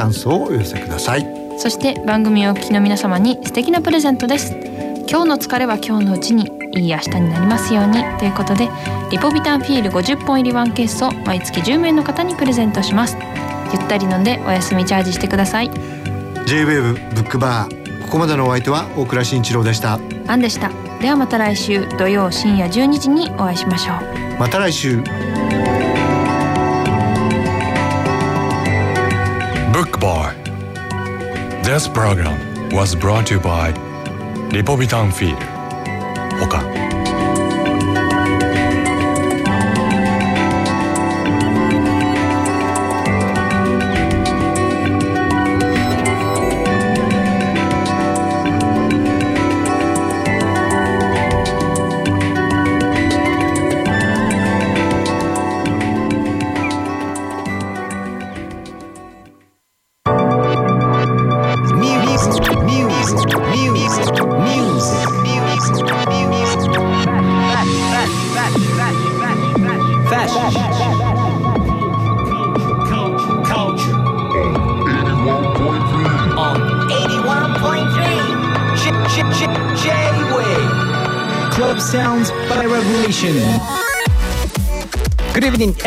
感想をお寄せください。そして番組をお聞きの皆様に素敵なプレゼントです。今日の疲れは今日のうちにいい明日になりますように。ということでリポビタンフィール50本入りワンケースを毎月10名の方にプレゼントします。ゆったり飲んでお休みチャージしてください。J-WAVE ブックバーここまでのお相手は大倉慎一郎でした。アンでした。ではまた来週土曜深夜12時にお会いしましょう。また来週 Book Bar This program was brought to you by リポビタンフィール他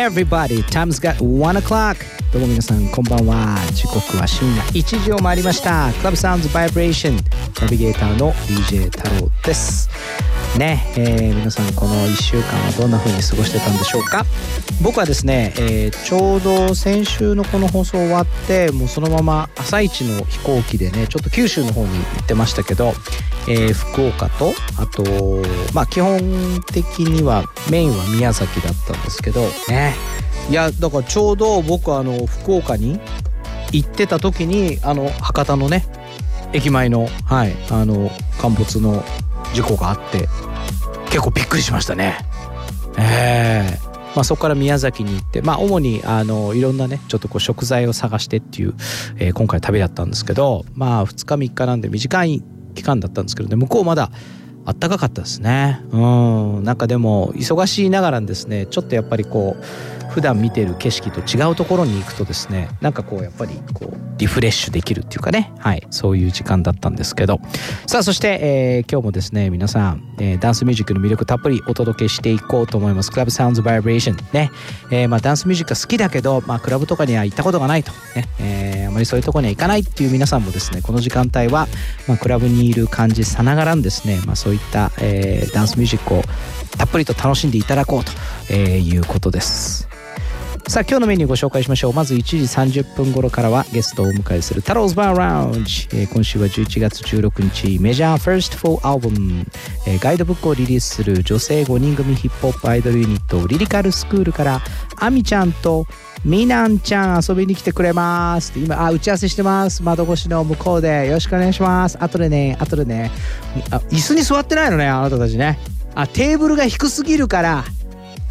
everybody. Time's got one o'clock. どうも皆さんこんばんは。時刻は深夜1時を回りました。Club Sounds Vibration ナビゲーターの DJ 太郎です。ねえー、皆さんこの1週間はどんな風に過ごしてたんでしょうか？僕はですね、えー、ちょうど先週のこの放送終わってもうそのまま朝一の飛行機でねちょっと九州の方に行ってましたけど、えー、福岡とあとまあ基本的にはメインは宮崎だったんですけどねいやだからちょうど僕あの福岡に行ってた時にあの博多のね駅前のはいあの陥没の事故があって結構びっくりしましたね。ええーまあ、そこから宮崎に行って、まあ、主にあのいろんなねちょっとこう食材を探してっていう、えー、今回旅だったんですけどまあ2日3日なんで短い期間だったんですけどね。向こうまだあったかかったですね。うん。なんかでも忙しいながらですねちょっとやっぱりこう普段見てる景色と違うところに行くとですねなんかこうやっぱりこうリフレッシュできるっていうかね。はい。そういう時間だったんですけど。さあそして、えー、今日もですね皆さん、えー、ダンスミュージックの魅力たっぷりお届けしていこうと思います。クラブサウンズバイブレーションね、えー、まあダンスミュージックが好きだけどまあクラブとかには行ったことがないと。ね、えー、あまりそういうところには行かないっていう皆さんもですねこの時間帯は、まあ、クラブにいる感じさながらんですね、まあ、そういった、えー、ダンスミュージックをたっぷりと楽しんでいただこうと、えー、いうことです。さあ今日のメニューご紹介しましょう。まず1時30分頃からはゲストをお迎えする太郎ズバーラウンジ、えー、今週は11月16日メジャーファーストフォーアルバム、えー、ガイドブックをリリースする女性5人組ヒップホップアイドルユニットリリカルスクールからアミちゃんとミナンちゃん遊びに来てくれます。今あ打ち合わせしてます。窓越しの向こうでよろしくお願いします。後でね後でね。あ椅子に座ってないのねあなたたちね。あテーブルが低すぎるから。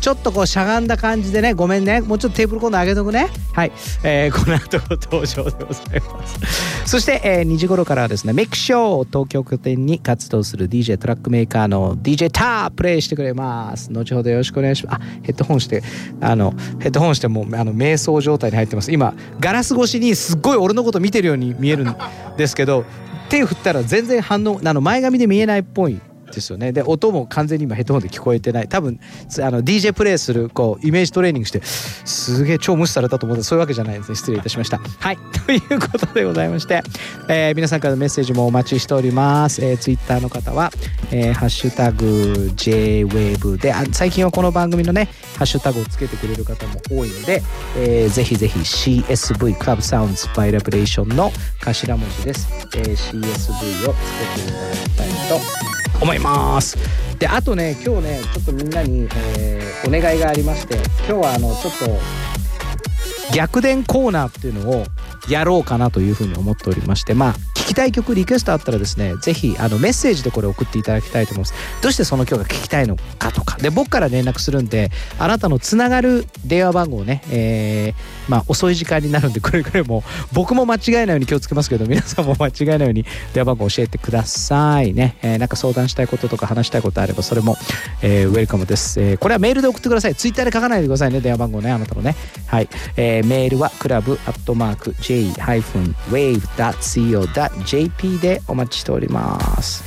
ちょっとこうしゃがんだ感じでねごめんね。もうちょっとテーブル今度上げとくね。はい、えー、この後登場でございます。そして、えー、2時頃からはですねメイクショー東京拠点に活動する DJ トラックメーカーの DJ タープレイしてくれます。後ほどよろしくお願いします。あヘッドホンしてあのヘッドホンしてもあの瞑想状態に入ってます。今ガラス越しにすっごい俺のこと見てるように見えるんですけど手振ったら全然反応あの前髪で見えないっぽい。ですよね。で音も完全に今ヘッドホンで聞こえてない。多分あの DJ プレイするこうイメージトレーニングしてすげえ超無視されたと思ってそういうわけじゃないです。ね失礼いたしました。はい。ということでございまして、えー、皆さんからのメッセージもお待ちしております、えー、ツイッターの方は、えー、ハッシュタグ JWAVE であ最近はこの番組のねハッシュタグをつけてくれる方も多いので、えー、ぜひぜひ CSV クラブサウンズバイラブレーションの頭文字です、えー、CSV をつけていただきたいと思います。であとね今日ねちょっとみんなに、えー、お願いがありまして今日はあのちょっと逆転コーナーっていうのをやろうかなというふうに思っておりましてまあきたい曲リクエストあったらですねぜひあのメッセージでこれ送っていただきたいと思います。どうしてその曲が聴きたいのかとか。で僕から連絡するんであなたのつながる電話番号ね、えーまあ遅い時間になるんでくれぐれも僕も間違えないように気をつけますけど皆さんも間違えないように電話番号教えてくださいね、えーなんか相談したいこととか話したいことあればそれも、えーウェルカムです、えこれはメールで送ってください。ツイッターで書かないでくださいね電話番号ねあなたのね。はい、えメールはクラブアットマーク J-wave.co.jp JP でお待ちしております。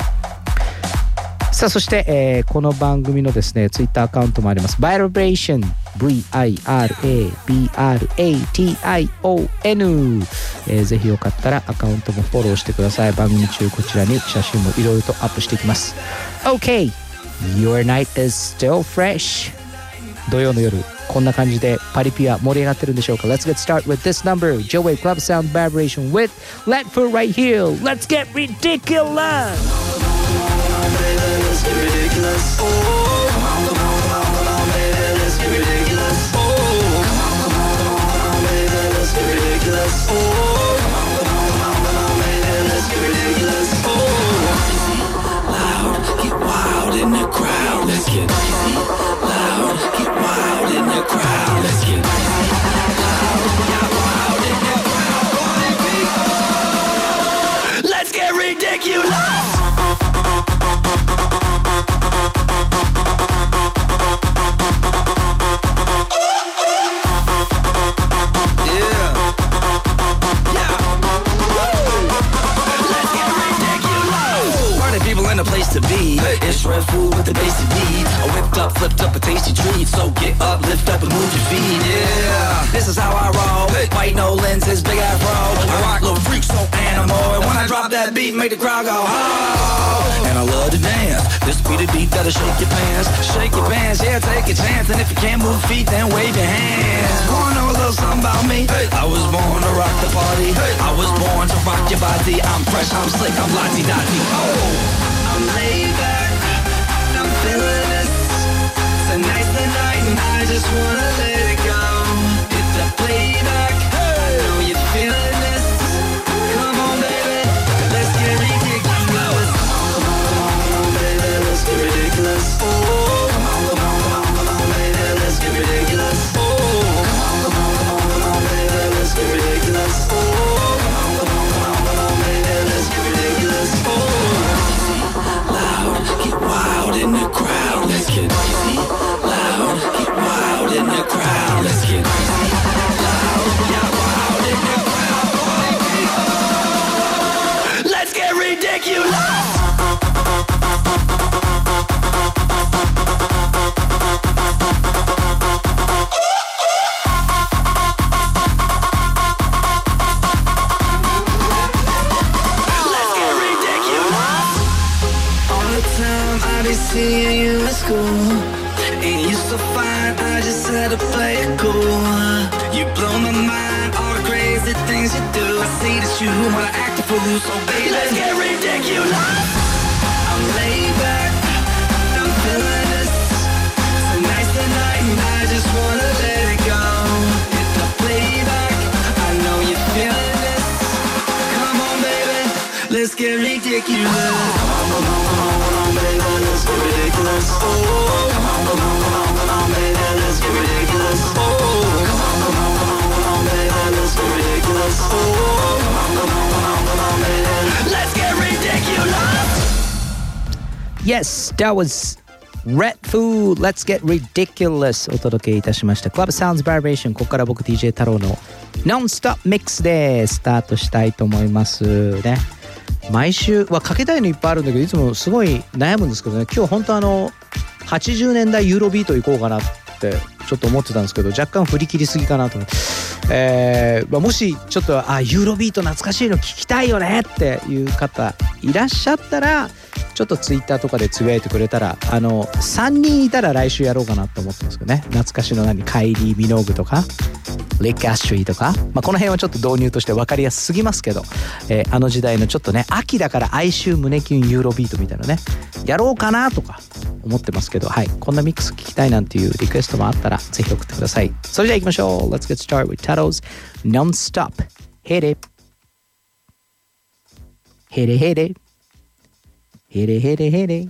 さあそして、えーこの番組のですねツイッターアカウントもあります。Vibration V-I-R-A-B-R-A-T-I-O-N、えーぜひよかったらアカウントもフォローしてください。番組中こちらに写真もいろいろとアップしていきます。OK Your night is still fresh. 土曜の夜こんな感じでパリピは盛り上がってるんでしょうか Let's get started with this number Joey Club Sound Vibration with Let for Right Here Let's get ridiculous Let's you. to be. It's red food with the basic needs. I whipped up, flipped up a tasty treat. So get up, lift up, and move your feet. Yeah, this is how I roll. White no lenses, big afro. I rock little freak, so animal. And when I drop that beat, make the crowd go ho. And I love to dance. This be the beat that'll shake your pants. Shake your pants, yeah, take a chance. And if you can't move feet, then wave your hands. Wanna know a little something about me? I was born to rock the party. I was born to rock your body. I'm fresh, I'm slick, I'm lottie dotty. Oh, i just wanna Had to play it cool. You blow my mind, all the crazy things you do. I see that you wanna act a fool, so baby, let's get ridiculous. I'm laid back, I'm feeling this. Tonight's the night, and I just wanna let it go. Hit the playback, I know you're feeling this. Come on, baby, let's get ridiculous. Come on, come on, come on, come on, baby, let's get ridiculous. Oh, oh, oh. come on, come on, come on, Yes, that was Red Food. Let's お届けいたしました。Club Sounds Vibration. ここから僕 DJ 太郎のノンストップミックスでスタートしたいと思いますね。毎週はかけたいのいっぱいあるんだけど、いつもすごい悩むんですけどね。今日本当あの80年代ユーロビート行こうかなって。ってちょっと思ってたんですけど若干振り切りすぎかなと思って、えーまあ、もしちょっとあユーロビート懐かしいの聞きたいよねっていう方いらっしゃったらちょっとツイッターとかでつぶやいてくれたらあの3人いたら来週やろうかなと思ってますけどね。懐かしの何？カイリー・ミノーグとかレッカッシュイとか、まあ、この辺はちょっと導入として分かりやすすぎますけど、えー、あの時代のちょっとね秋だから哀愁胸キュンユーロビートみたいなねやろうかなとか思ってますけどはい。こんなミックス聞きたいなんていうリクエストもあったらぜひ送ってください。それじゃあ行きましょう。Let's get started with Tuttle's Non-Stop Hit it Hit it hit it Hit it, hit it, hit it.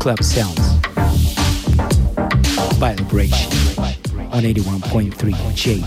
Club Sounds. Vibration on 81.3 J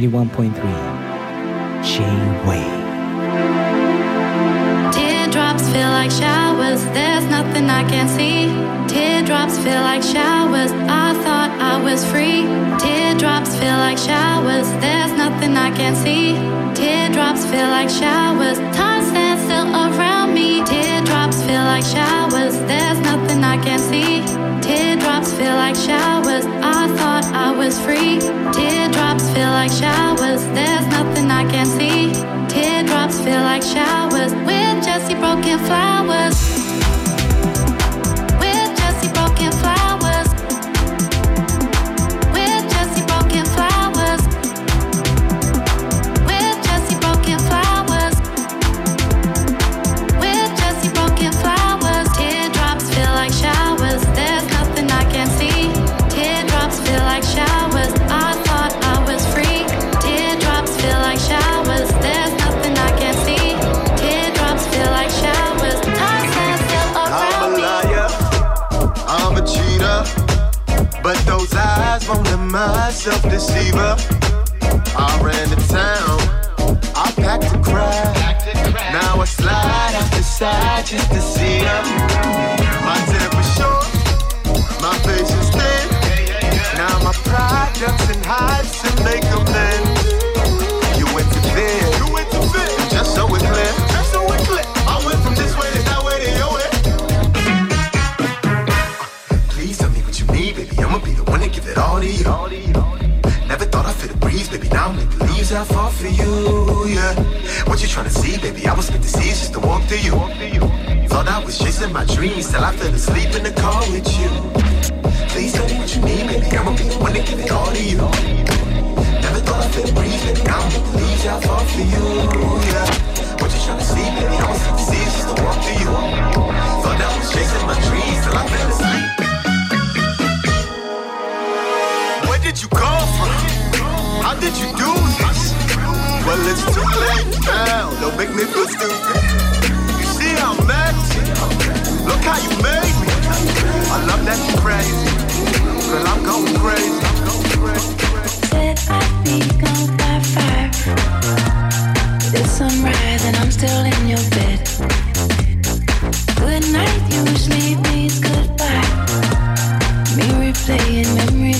81.3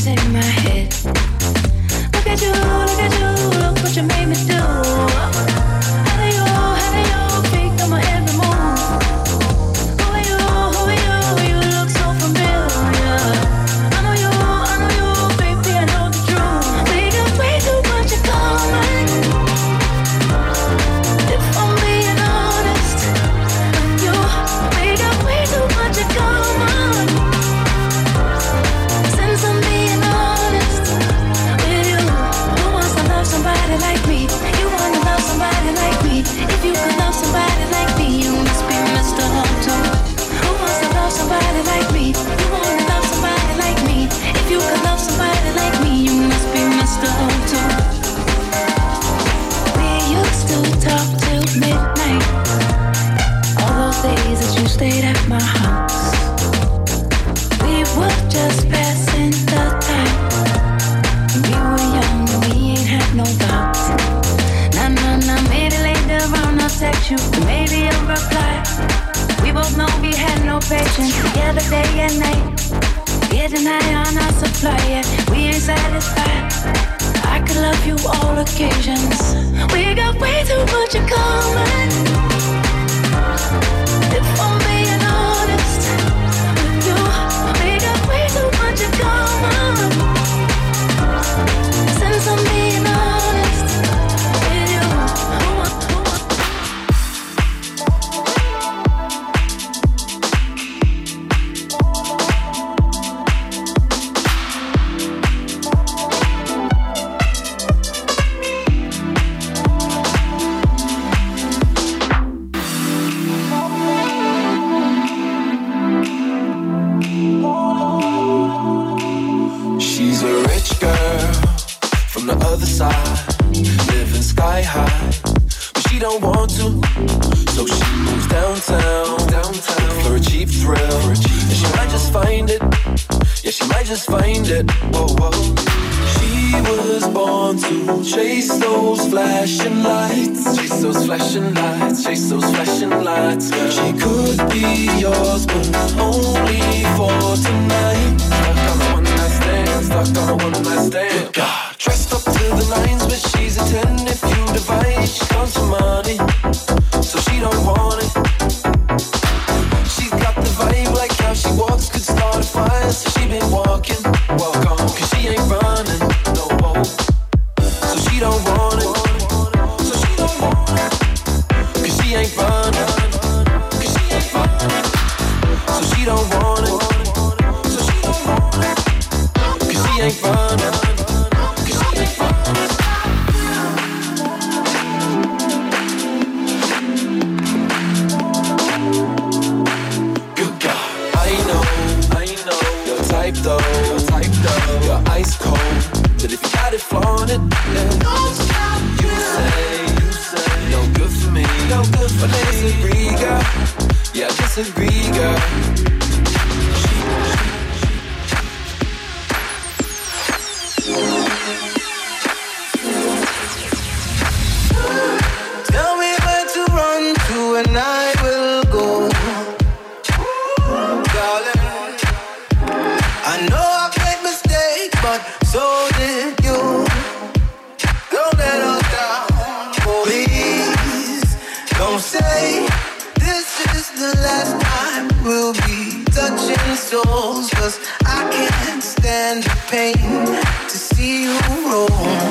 in my head. Look at you, souls, cause I can't stand the pain to see you roll.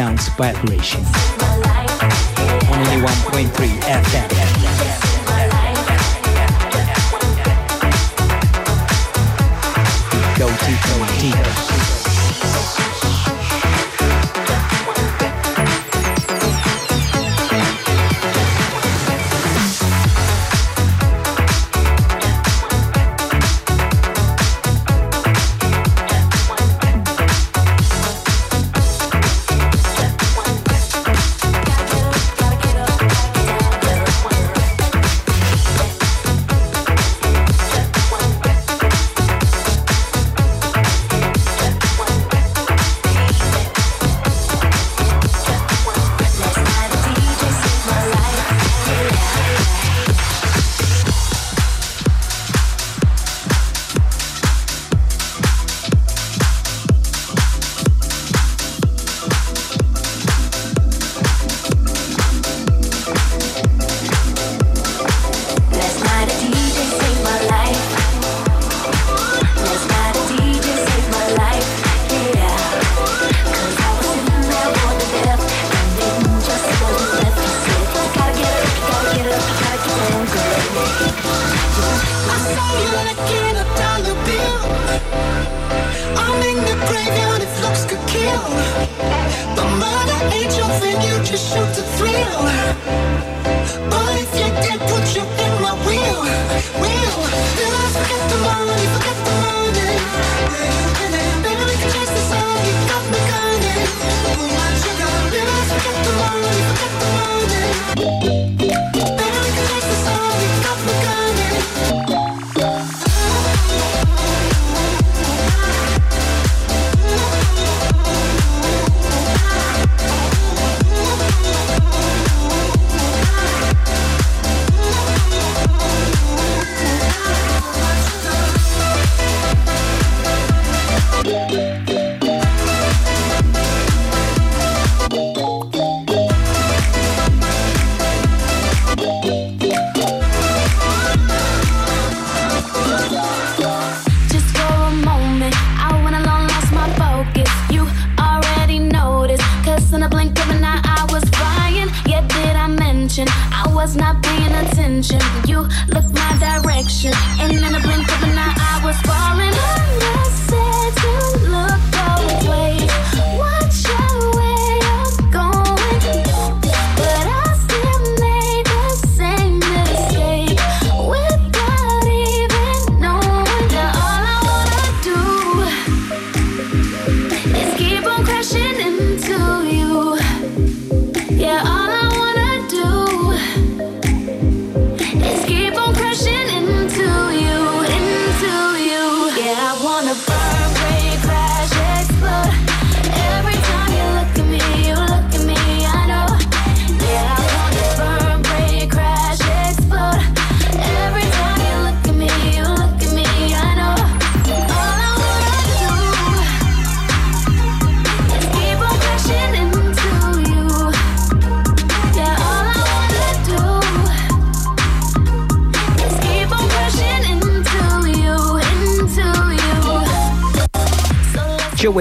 sounds vibrations FM. Go deep, go deep.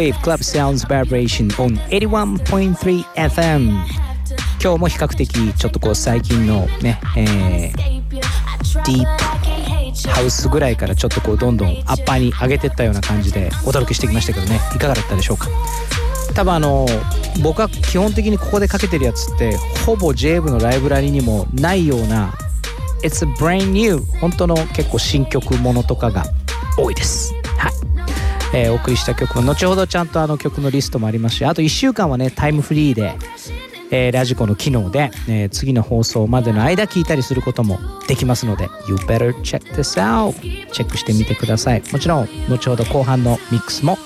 Wave Club Sounds Vibration on 81.3 FM 今日も比較的ちょっとこう最近のね、えー、ディープハウスぐらいからちょっとこうどんどんアッパーに上げてったような感じでお届けしてきましたけどね。いかがだったでしょうか？多分あの僕は基本的にここでかけてるやつってほぼ J-Wave のライブラリにもないような It's brand new 本当の結構新曲ものとかが多いです。えーお送りした曲も後ほどちゃんとあの曲のリストもありますしあと1週間はねタイムフリーで、えーラジコの機能で、えー次の放送までの間聞いたりすることもできますので You better check this out. チェックしてみてください。もちろん後ほど後半のミックスも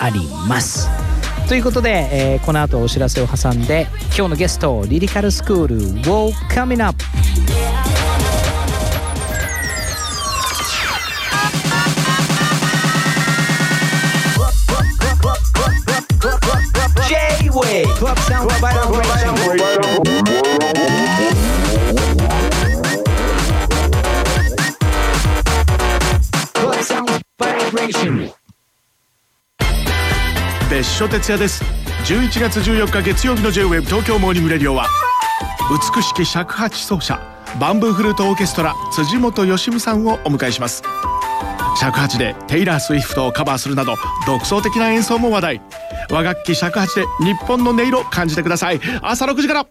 あります。ということで、えーこの後お知らせを挟んで今日のゲストリリカルスクール WOW Coming Up Club Sound Vibration Club Sound Vibration 別所哲也です。11月14日月曜日の J-WAVE 東京モーニングレディオは美しき尺八奏者バンブーフルートオーケストラ辻本好美さんをお迎えします。尺八でテイラー・スウィフトをカバーするなど独創的な演奏も話題。和楽器尺八で日本の音色感じてください。朝6時から。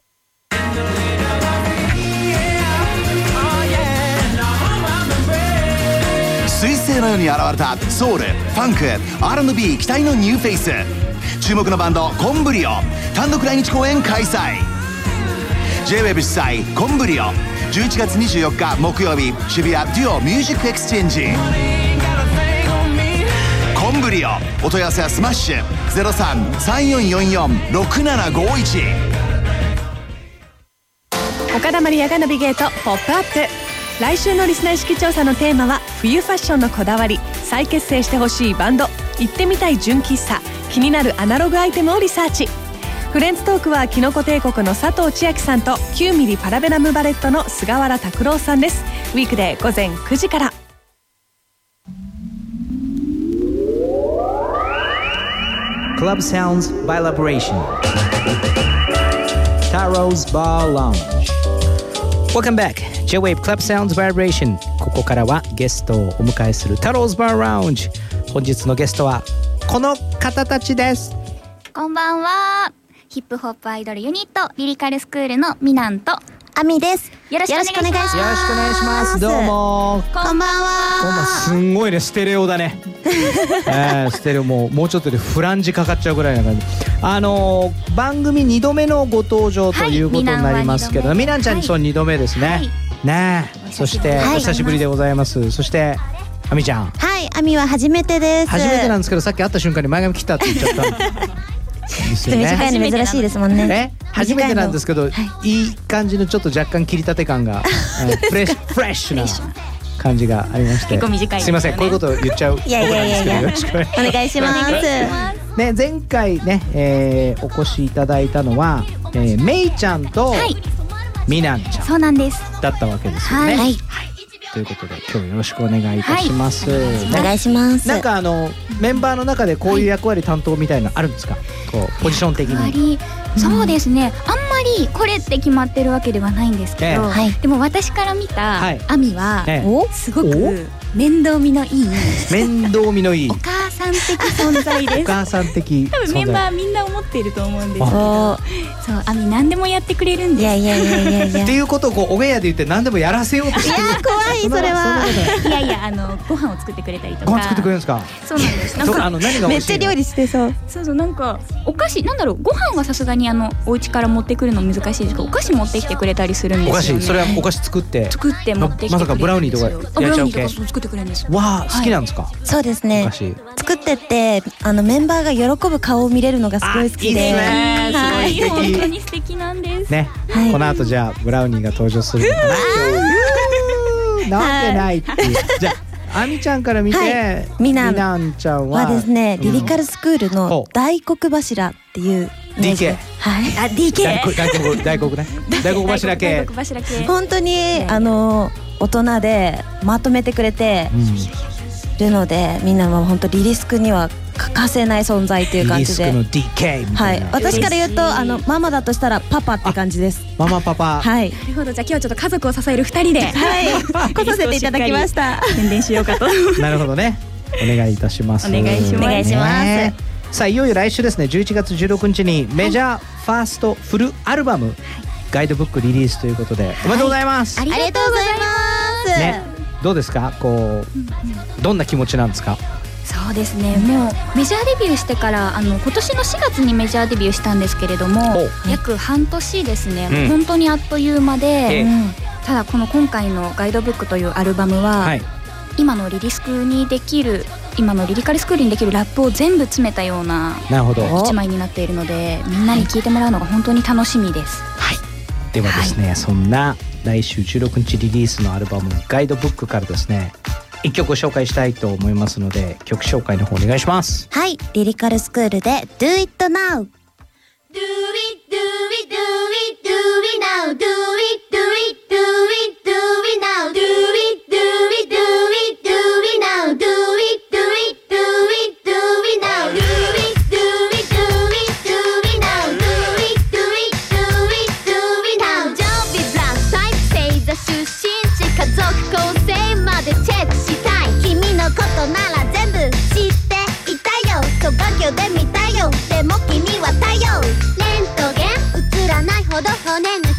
彗星のように現れたソウルファンク R&B 期待のニューフェイス。注目のバンドコンブリオ。単独来日公演開催。J-WEB 主催コンブリオ。11月24日木曜日渋谷デュオミュージックエクスチェンジ。リオお問い合わせはスマッシュ。0334446751岡田マリアがナビゲートポップアップ。来週のリスナー意識調査のテーマは冬ファッションのこだわり。再結成してほしいバンド。行ってみたい純喫茶。気になるアナログアイテムをリサーチ。フレンズトークはきのこ帝国の佐藤千亜妃さんと9ミリパラベラムバレットの菅原卓郎さんです。ウィークデー午前9時から。Club Sounds by Liberation Taro's Bar Lounge Welcome back J-Wave Club Sounds Vibration ここからはゲストをお迎えする Taro's Bar Lounge 本日のゲストはこの方たちですこんばんは。ヒップホップアイドルユニットリリカルスクールのミナンとアミです。よろしくお願いします。よろしくお願いします。どうも。こんばんは。こんばんすんごいねステレオだね。えー、ステレオもうもうちょっとでフランジかかっちゃうぐらいな感じ。あのー番組2度目のご登場ということになりますけど、はいみなんちゃんにそう2度目ですね、ねえ。そしてはい。お久しぶりでございます。そしてあみちゃん。はいアミは初めてです。初めてなんですけどさっき会った瞬間に前髪切ったって言っちゃった。ん ですよね。短いの珍しいですもんね。え初めてなんですけど、い、い感じのちょっと若干切りたて感が、えーフレッシュフレッシュな感じが。ありまして結構短いですよね。すいませんこういうことを言っちゃういやいやいやいや。僕なんですけどよろしくお願いします。ね前回ね、えーお越しいただいたのは、えー、めいちゃんと、みなんちゃんそうなんです。だったわけですよね。はいということで今日よろしくお願いいたします。お願いします。なんかあのメンバーの中でこういう役割担当みたいなのあるんですか？こうポジション的に。割そうですね。あんまりこれって決まってるわけではないんですけど、ええ。はい。でも私から見たはい。アミは、ええ。おすごく面倒見のいい。面倒見のいい。お母さん的存在です。お母さん的多分メンバ。ーみんな思っていると思うんですけあ。どそうアミ何でもやってくれるんです。いやいやいやいやいや。っていうことをこうおげやで言って何でもやらせようとしてる。怖いそれは。いやいやあのご飯を作ってくれたりとか。ご飯作ってくれるんですか？そうなんです。なんかあの何が美味しいの？理してそう。そうそうなんかお菓子なんだろうご飯はさすがにあのお家から持ってくるの難しいですけどお菓子持ってきてくれたりするんですおよね。菓子それはお菓子作って。作って持ってきてまさかブラウニーとかやっちゃう系ってくれるんですよ。わあ好きなんですか？そうですね。作ってってあのメンバーが喜ぶ顔を見れるのがすごい好きで。あいいですね。はい。すごい。素敵本当に素敵なんです。ね、この後じゃあブラウニーが登場するのかな。なわけないっていう、じゃああみちゃんから見て、はい。みななんちゃんは？はですね、うん。リリカルスクールの大黒柱っていう DK はい。あ DK 大黒大黒大黒ね。大黒柱系。大黒柱系。本当にあの大人でまとめてくれてるので、みんなは本当リリスクには欠かせない存在っていう感じで。リスクの DK みたな、はい。い私から言うとあのママだとしたらパパって感じです。ママパパ。はい。なるほど。じゃあ今日はちょっと家族を支える二人で。はい。来させていただきました。宣 伝しようかとなるほどね。お願いいたします。お願いします。お願いしますね。さあいよいよ来週ですね。11月16日にメジャーファーストフルアルバム、ガイドブックリリースということで。おめでとうございます、ありがとうございますね。どうですか？こうどんな気持ちなんですか？そうですね。もうメジャーデビューしてからあの今年の4月にメジャーデビューしたんですけれども約半年ですね、うん。本当にあっという間で、ええ。うん。ただこの今回の「ガイドブック」というアルバムは、はい。今のリリスクにできる今のリリカルスクールにできるラップを全部詰めたようななるほど。一枚になっているのでみんなに聞いてもらうのが本当に楽しみです。ではですね、そんな来週16日リリースのアルバム「ガイドブック」からですね一曲紹介したいと思いますので曲紹介の方お願いしますはいリリカルスクールで Do It Now Do it, do it, do it, do it now. Do it, do it, do it, よそばきょで見たよ。でも君は太陽。レントゲン。映らないほど骨抜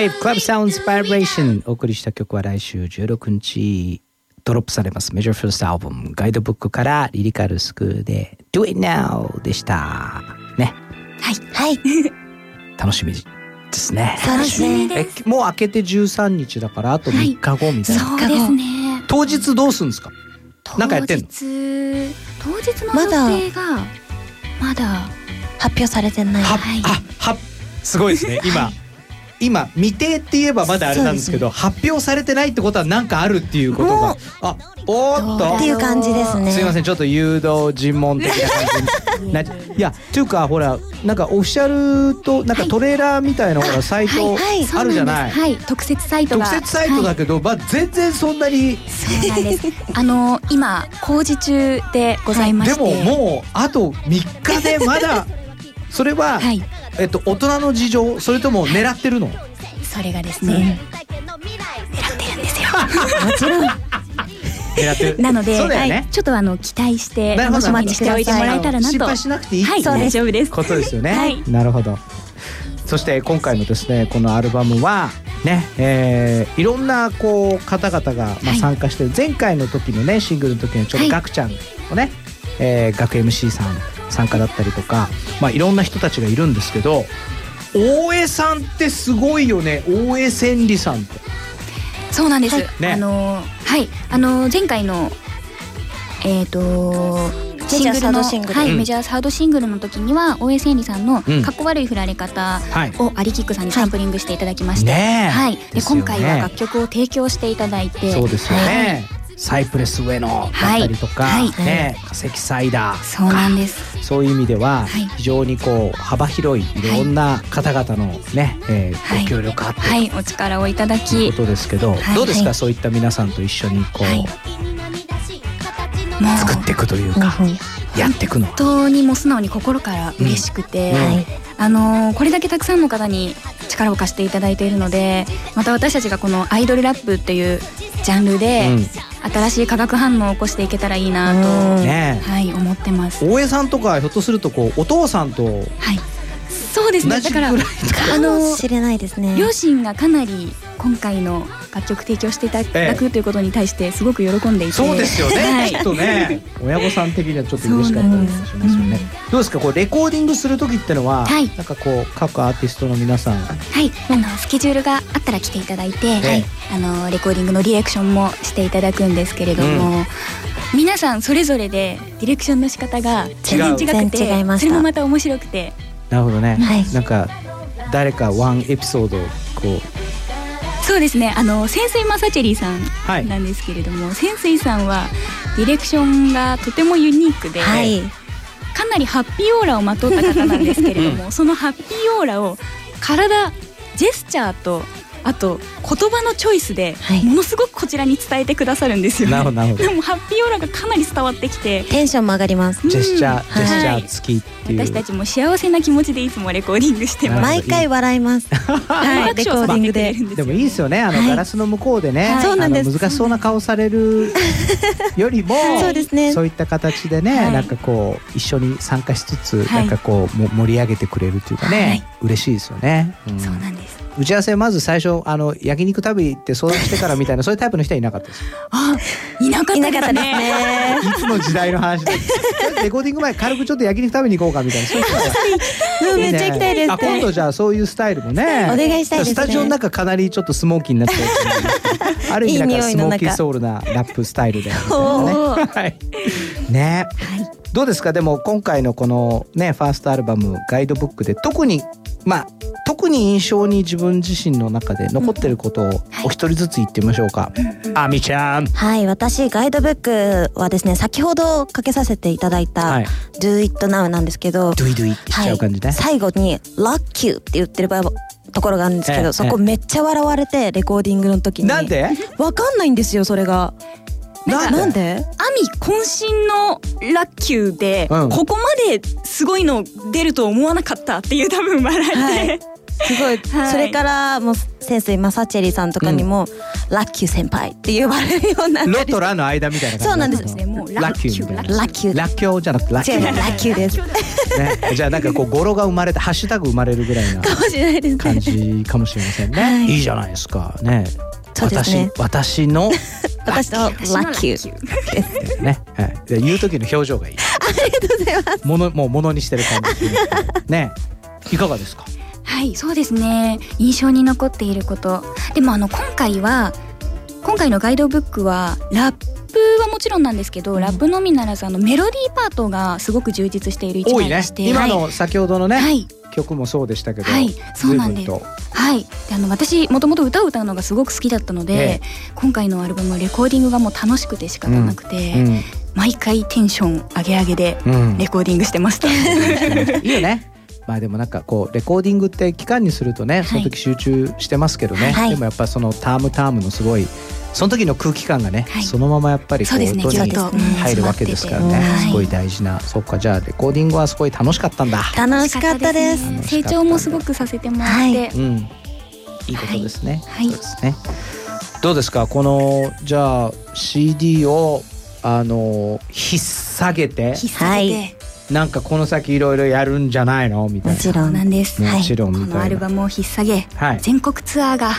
J-Wave Club Sounds Vibration お送りした曲は来週16日ドロップされます。メジャーフ r ーストアルバムガイドブックからリリカルスクールで Do It Now でした。ね。はい。はい。楽しみですね。そうです。ねえもう明けて13日だからあと3日後みたいな、そうですね。当日どうするんですか？なんかやってんの？当日当日の予定がまだ。発表されてない。はあはすごいですね。今今未定って言えばまだあれなんですけど発表されてないってことは何かあるっていうことが。あおーっと。っていう感じですね。すいませんちょっと誘導尋問的な感じになっちゃい。やというかほらなんかオフィシャルとなんかトレーラーみたいなほらサイトあるじゃない、はい特設サイトが。特設サイトだけど、まあ全然そんなにそうなんです。あの今工事中でございまでして、ももうあと3日でまだ それは、えっと大人の事情？それとも狙ってるの？それがですね、狙ってるんですよ。もちろんなので、ね、はい、ちょっとあの期待して楽しみにしておいてもらえたらなと心配しなくていい。っていうはい、大丈夫です。ことですよね、はい。なるほど。そして今回のですねこのアルバムはねえーいろんなこう方々がまあ参加してる、前回の時のねシングルの時にちょっとガクちゃんのね、えー、学 MC さん参加だったりとかまあいろんな人たちがいるんですけど大江さんってすごいよね。大江千里さんって。そうなんです、ね。あのはい。あの前回のえっ、とメジャーサードシングルはい、うん。メジャーサードシングルの時には大江千里さんのうん「かっこ悪い振られ方はい」をアリキックさんにサンプリングしていただきまして、はい、で今回は楽曲を提供していただいて。そうですよはい。ね、サイプレス上野だったりとか、はい。はい。ね化石サイダーそうなんです。そういう意味では非常にこう幅広いい。ろんな方々のね、えーご協力あってはい。お力をいただというきことですけど、はい。どうですか、はいそういった皆さんと一緒にこう、作っていくというか、やっていくのは。本当にもう素直に心から嬉しくて、うん。はい。あのーこれだけたくさんの方に力を貸していただいているのでまた私たちがこのアイドルラップっていうジャンルで新しい化学反応を起こしていけたらいいなと、ねはい思ってます。大江さんとかひょっとするとこうお父さんとそうですね。だからあの知れないですね。両親がかなり今回の楽曲提供していただくということに対してすごく喜んでいて、そうですよね、はい。きっとね。親御さん的にはちょっと嬉しかったりしますよね、どうですか？こうレコーディングする時ってのは、はい。なんかこう各アーティストの皆さん。はい、あのスケジュールがあったら来ていただいて、ええ。あのレコーディングのディレクションもしていただくんですけれども、皆さんそれぞれでディレクションの仕方が全然違く全てそれもまた面白くてなるほどね、はい。なんか誰かワンエピソードをこそうですね。あの潜水マサチェリーさはい。んなんですけれども、潜水さんはディレクションがとてもユニークで、はい。かなりハッピーオーラをまとった方なんですけれどもそのハッピーオーラを体ジェスチャーとあと言葉のチョイスでものすごくこちらに伝えてくださるんですよね。なるほどなるほど。でもハッピーオーラがかなり伝わってきて。テンションも上がります。うジェスチャー、うんジェスチャはいー付きっていう、私たちも幸せな気持ちでいつもレコーディングしてます。毎回笑います。はい。レコーディングで。でもいいですよね。あの、はい。ガラスの向こうでね、はい。そうなんです。あの難しそうな顔される よりもそうですね。そういった形でね、はい。なんかこう一緒に参加しつつ、はい。なんかこうも盛り上げてくれるというかね、はい。嬉しいですよね、うん。そうなんです。打ち合わせまず最初あの焼肉食べに行って相談してからみたいなそういうタイプの人はいなかったです。あ、いなかったですね。ね いつの時代の話でレコーディング前軽くちょっと焼肉食べに行こうかみたいなそういう人はうんめっちゃ行きたいです。あ今度じゃあそういうスタイルもねお願いしたいですね。スタジオの中かなりちょっとスモーキーになっちゃうと思うんですけどある意味なんかスモーキーソウルなラップスタイルでね。おー。はい。ね、どうですか？でも今回のこのねファーストアルバムガイドブックで特にまあ特に印象に自分自身の中で残ってることをお一人ずつ言ってみましょうか。あみちゃん。はい私ガイドブックはですね先ほどかけさせていただいたはい「Do It Now」なんですけどドゥイドゥイってしちゃう感じね。最後に「Luck You」って言ってる場合ところがあるんですけええ。どそこめっちゃ笑われてレコーディングの時に。なんで？わかんないんですよそれがななんで？アミ渾身のラッキューで、うん。ここまですごいの出ると思わなかったっていう多分笑いで、すごい、はい。それからもう先生マサチェリさんとかにも、ラッキュー先輩って呼ばれるようにな。ったりロとラの間みたいな感じ。そうなんですね。もうラッキューラッキュ。ーラッキョーじゃなくてラッキュ。ーラッキューです。ね、じゃあなんかこう語呂が生まれてハッシュタグ生まれるぐらいなかもしれないですね。感じかもしれませんね、はい。い、いじゃないですか。ねそうですね。私私の 私とラッキュー。ですね、はい、で言う時の表情がいい。ありがとうございます。ものもうものにしてる感じね。いかがですか？はいそうですね。印象に残っていること。でもあの今回は今回のガイドブックはラップはもちろんなんですけど、ラップのみならずあのメロディーパートがすごく充実している一多いね枚でして、今はい。の先ほどのね、はい曲もそうでしたけど、はいそうなんです。はい、であの私もともと歌を歌うのがすごく好きだったので、ええ。今回のアルバムはレコーディングがもう楽しくて仕方なくて、うん。毎回テンション上げ上げでうん。レコーディングしてました。いいよね。まあでもなんかこうレコーディングって期間にするとね、その時集中してますけどね、はい。でもやっぱそのタームタームのすごいその時の空気感がね、そのままやっぱりこそう音に入るわけですからね、詰まってて。すごい大事な、そっかじゃあレコーディングはすごい楽しかったんだ。楽しかったです。成長もすごくさせてもらって、うん、い。いことですね。はい。そうですね。どうですか？このじゃあ CD をあの引っ提げて。引っ提げてなんかこの先いろいろやるんじゃないの？みたいな。もちろんなんです。もちろんみたいなこのアルバムを引っ提げ、はい全国ツアーが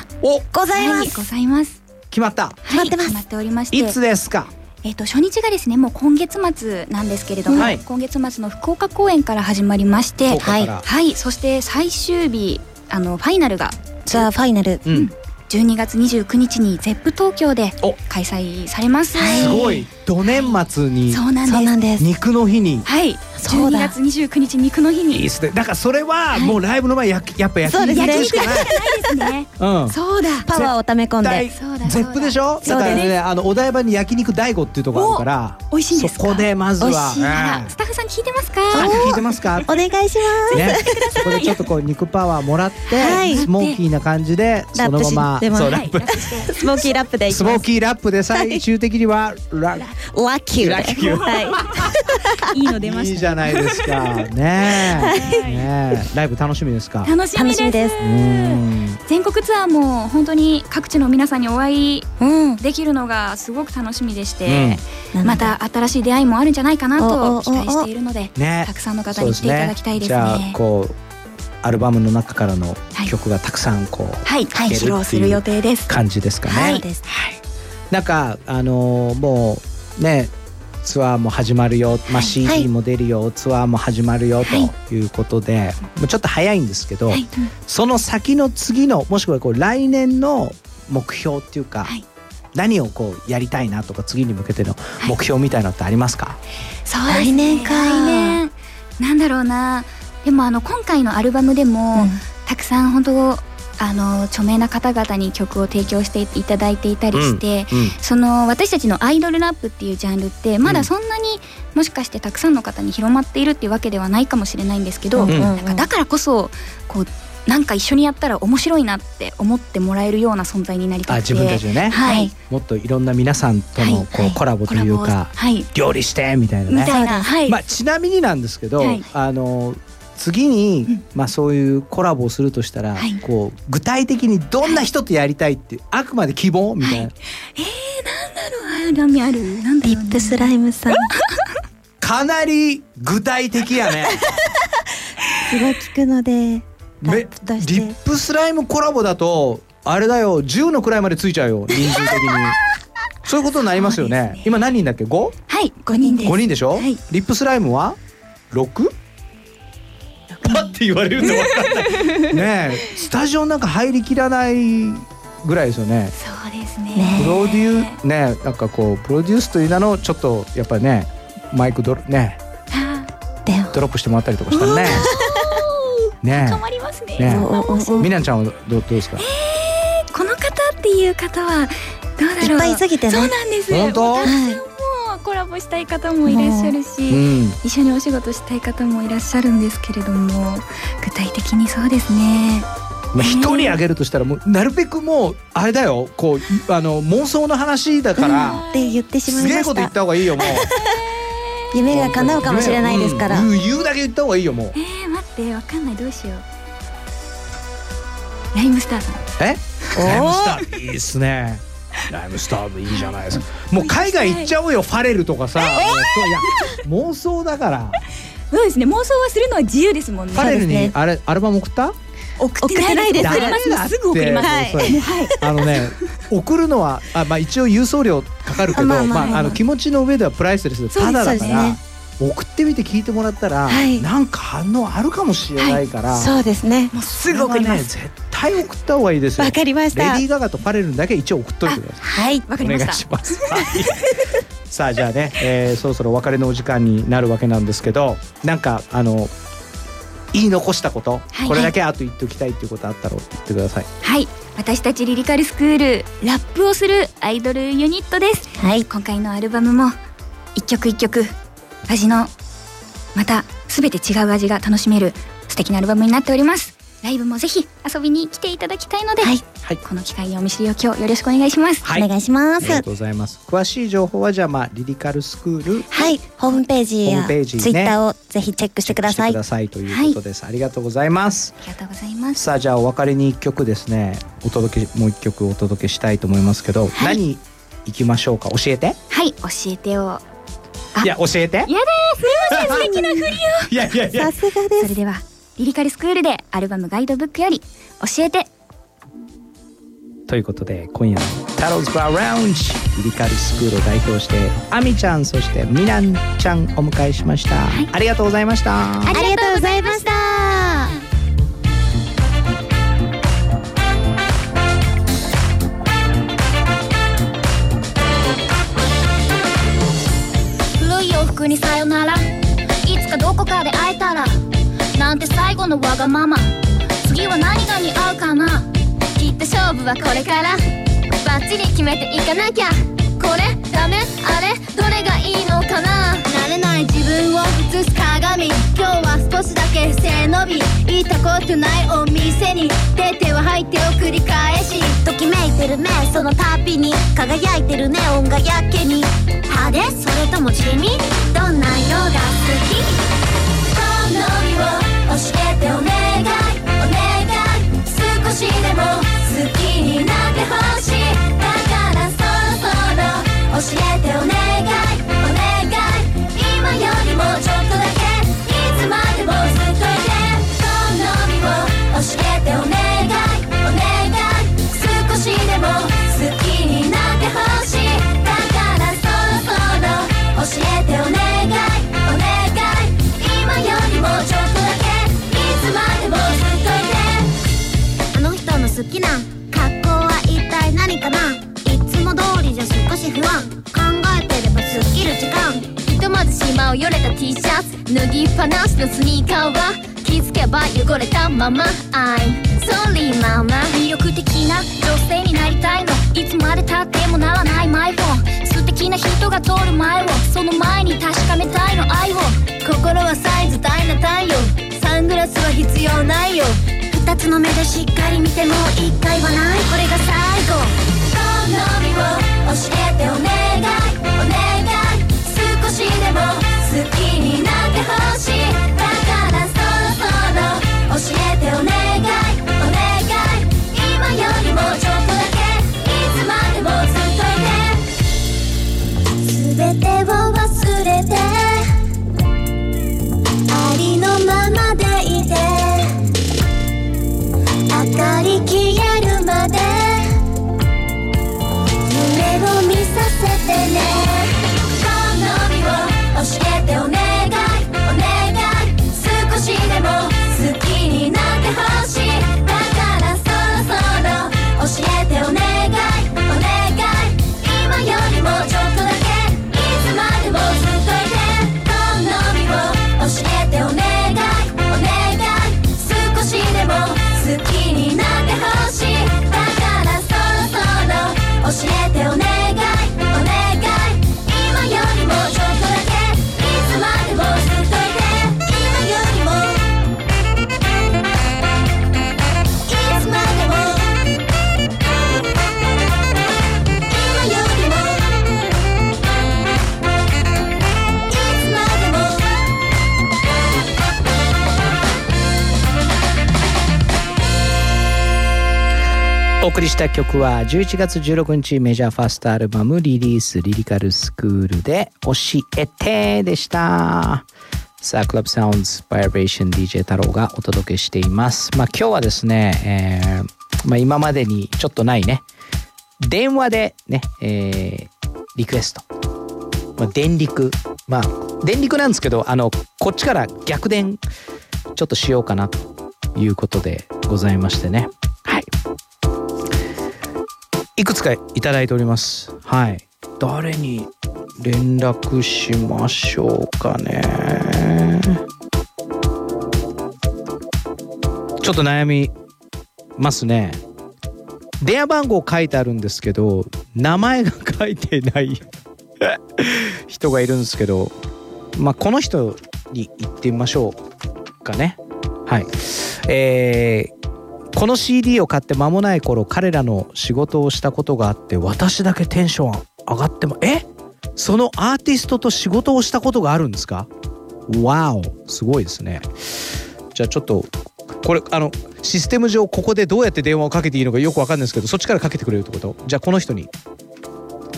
ございますはいございます。決まった。決まってます。決まっておりまして、いつですか？えっ、と初日がですねもう今月末なんですけれども、はい今月末の福岡公演から始まりまして、はい、はい、そして最終日あのファイナルがツアーファイナル、うん12月29日に ZEP 東京で開催されます。すごい。ど年末にそうなんです。肉の日に。はい。12そうだ月29日肉の日に。いいっすね。だからそれはもうライブの前ややっぱ焼きそうですね肉しかない。ですね。うん。そうだ。パワーをため込ん大でそうだ。ゼップでしょ？だからねあのお台場に焼肉大悟っていうところあるから。美味しいんですか？そこでまずは。スタッフさん聞いてますか？あ聞いてますか？お願いします、ね、そこでちょっとこう肉パワーもらって、はいスモーキーな感じでそのままそうラップ、スモーキーラップでいきスますモーキーラップで最終的にはララッキューでラッキューはいいいの出ました。ゃないですか。ねえ、ねえ。ライブ楽しみですか？楽しみです。全国ツアーも本当に各地の皆さんにお会いうん。できるのがすごく楽しみでしうてん、また新しい出会いもあるんじゃないかなと期待しているので、ね。たくさんの方に来ていただきたいですじゃあね。こうアルバムの中からのはい。曲がたくさんこうはい、けるっていう披露する予定です。感じですかね。なんかあのーもうねツアーも始まるよ、まあ、はい CD も出るよ、ツアーも始まるよということで、もうちょっと早いんですけど、はい。その先の次のもしくはこう来年の目標っていうか、はい。何をこうやりたいなとか次に向けての目標みたいなのってありますか、そうですね。来年。か来年。なんだろうな。でもあの今回のアルバムでも、たくさん本当あの著名な方々に曲を提供していただいていたりして、うんその私たちのアイドルラップっていうジャンルってまだそんなにもしかしてたくさんの方に広まっているっていうわけではないかもしれないんですけど、うん。なん。かだからこそこうなんか一緒にやったら面白いなって思ってもらえるような存在になりたくて。あ自分たちでね、はい。もっといろんな皆さんとのはい。こうコラボというか、ボはい。料理してみたいなね。みたいな。はい、まあ、ちなみになんですけど、はい。あの次に、まあ、そういうコラボをするとしたら、はい。こう具体的にどんな人とやりたいって、あくまで希望みたいな、あるあるなんだろうリップスライムさん かなり具体的やね。すごい聞くのでリて。ップスライムコラボだとあれだよ10の位までついちゃうよ人数的に。そういうことになりますよね。ね。今何人だっけ？5?5 はい5人です。人でしょ、はい。リップスライムは？6? パって言われるんで分かんない。ねえ。スタジオなんか入りきらないぐらいですよね。そうですね。プロデューねなんかこうプロデュースという名のちょっとやっぱりねマイクドロねドロップしてもらったりとかしたらね。ね変わりますね。ねみなんちゃんはどうどうですか？この方っていう方はどうだろう。いっぱいいすぎてね。そうなんです本当？コラボしたい方もいらっしゃるし、うん。一緒にお仕事したい方もいらっしゃるんですけれども具体的にそうですね。まあ一人あげるとしたらもうなるべくもうあれだよ。こうあの妄想の話だから。って言ってしますいましげえこと言ったた方がいいよもう。夢が叶うかもしれないですから。うん。言う言うだけ言った方がいいよもう。えー、待ってわかんない。どうしよう。ライムスターさんえ？ライムスター。いいっすねライムスターいいじゃないですか。もう海外行っちゃおうよファレルとかさ。もうそういや妄想だから。そうですね。妄想はするのは自由ですもんね。ファレルにあれアルバム送った？送ってないです。す。ぐ送ります。あのね送るのはあまあ一応郵送料かかるけどままあまあの気持ちの上ではプライスレスただだから送ってみて聞いてもらったらはい。なんか反応あるかもしれないからそうですね。もうすぐ送りますこれはね絶対送った方がいいですよ。わかりました。レディー・ガガとパレルにだけ一応送っといてください。はいわかりまお願いします。はい。さあじゃあね、えーそろそろお別れのお時間になるわけなんですけどなんかあの言い残したこと、はい。これだけあと言っておきたいっていうことあったら言ってください。はい。私たちリリカルスクールラップをするアイドルユニットです。はい。今回のアルバムも一曲一曲味のまた全て違う味が楽しめる素敵なアルバムになっておりますライブもぜひ遊びに来ていただきたいので、はい。はい。この機会にお見知りおきをよろしくお願いします。はい。お願いします。ありがとうございます。詳しい情報はじゃあまあリリカルスクール。はい。ホームページホーやムページね。ツイッターをぜひチェックしてください。してくださいということです。ありがとうございます。ありがとうございます。さあじゃあお別れに一曲ですね。お届けもう一曲お届けしたいと思いますけど、何行きましょうか？教えて。はい。教えてを。あ。いや教えて。やだーすいません。素敵な振りを。いやいやいや。さすがです。それではリリカルスクールでアルバムガイドブックより教えて。ということで今夜の「タローズバーラウンジ」リリカルスクールを代表してアミちゃんそしてミナンちゃんお迎えしました、ありがとうございました。ありがとうございました。古い洋服にさよなら。いつかどこかで会えたら後のわがまま。次は何が似合うかな。きっと勝負はこれから。バッチリ決めていかなきゃ。これダメ？あれ？どれがいいのかな？慣れない自分を映す鏡。今日は少しだけ背伸び。行ったことないお店に。出ては入ってを繰り返し。ときめいてるねその度に。輝いてるネオンがやけに。派手？それとも地味？どんな色が好き？好みをえてお願いお願い。少しでも好きになってほしい。だからそろそろ教えてお願い。し不安。考えてればすっきる時間。ひとまずしまうよれた T シャツ。脱ぎっぱなしのスニーカーは。気づけば汚れたまま。I'm sorry ママ魅力的な女性になりたいの。いつまでたってもならない。マイフォン素敵な人が通る前を。その前に確かめたいの。愛を心はサイズ大な太陽。サングラスは必要ないよ。二つの目でしっかり見てもう一回はない。これが最後。少しでも好きになってほしい。した曲は11月16日メジャーファーストアルバムリリースリリカルスクールで教えてでした。さあクラブサウンズバイブレーション DJ 太郎がお届けしています。まあ今日はですね、えーまあ、今までにちょっとないね電話でね、えーリクエスト。まあ、電力。まあ電力なんですけどあのこっちから逆電ちょっとしようかなということでございましてね。いくつかいただいております。はい。誰に連絡しましょうかね。ちょっと悩みますね。電話番号書いてあるんですけど名前が書いてない 人がいるんですけどまあこの人に行ってみましょうかね。はい。えーこの CD を買って間もない頃彼らの仕事をしたことがあって私だけテンション上がってもえ？そのアーティストと仕事をしたことがあるんですか？わおすごいですね。じゃあちょっとこれあのシステム上ここでどうやって電話をかけていいのかよくわかんないんですけどそっちからかけてくれるってこと？じゃあこの人に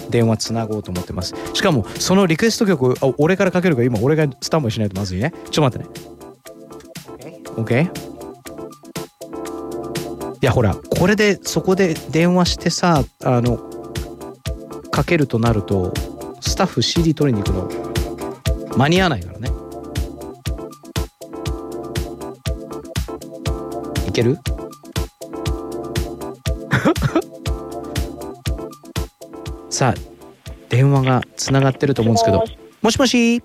電話つなごうと思ってます。しかもそのリクエスト曲あ俺からかけるから今俺がスタンバイしないとまずいね。ちょっと待ってね。OK? いやほらこれでそこで電話してさあのかけるとなるとスタッフ CD 取りに行くの間に合わないからね。いける？さあ電話がつながってると思うんですけど。もしもし。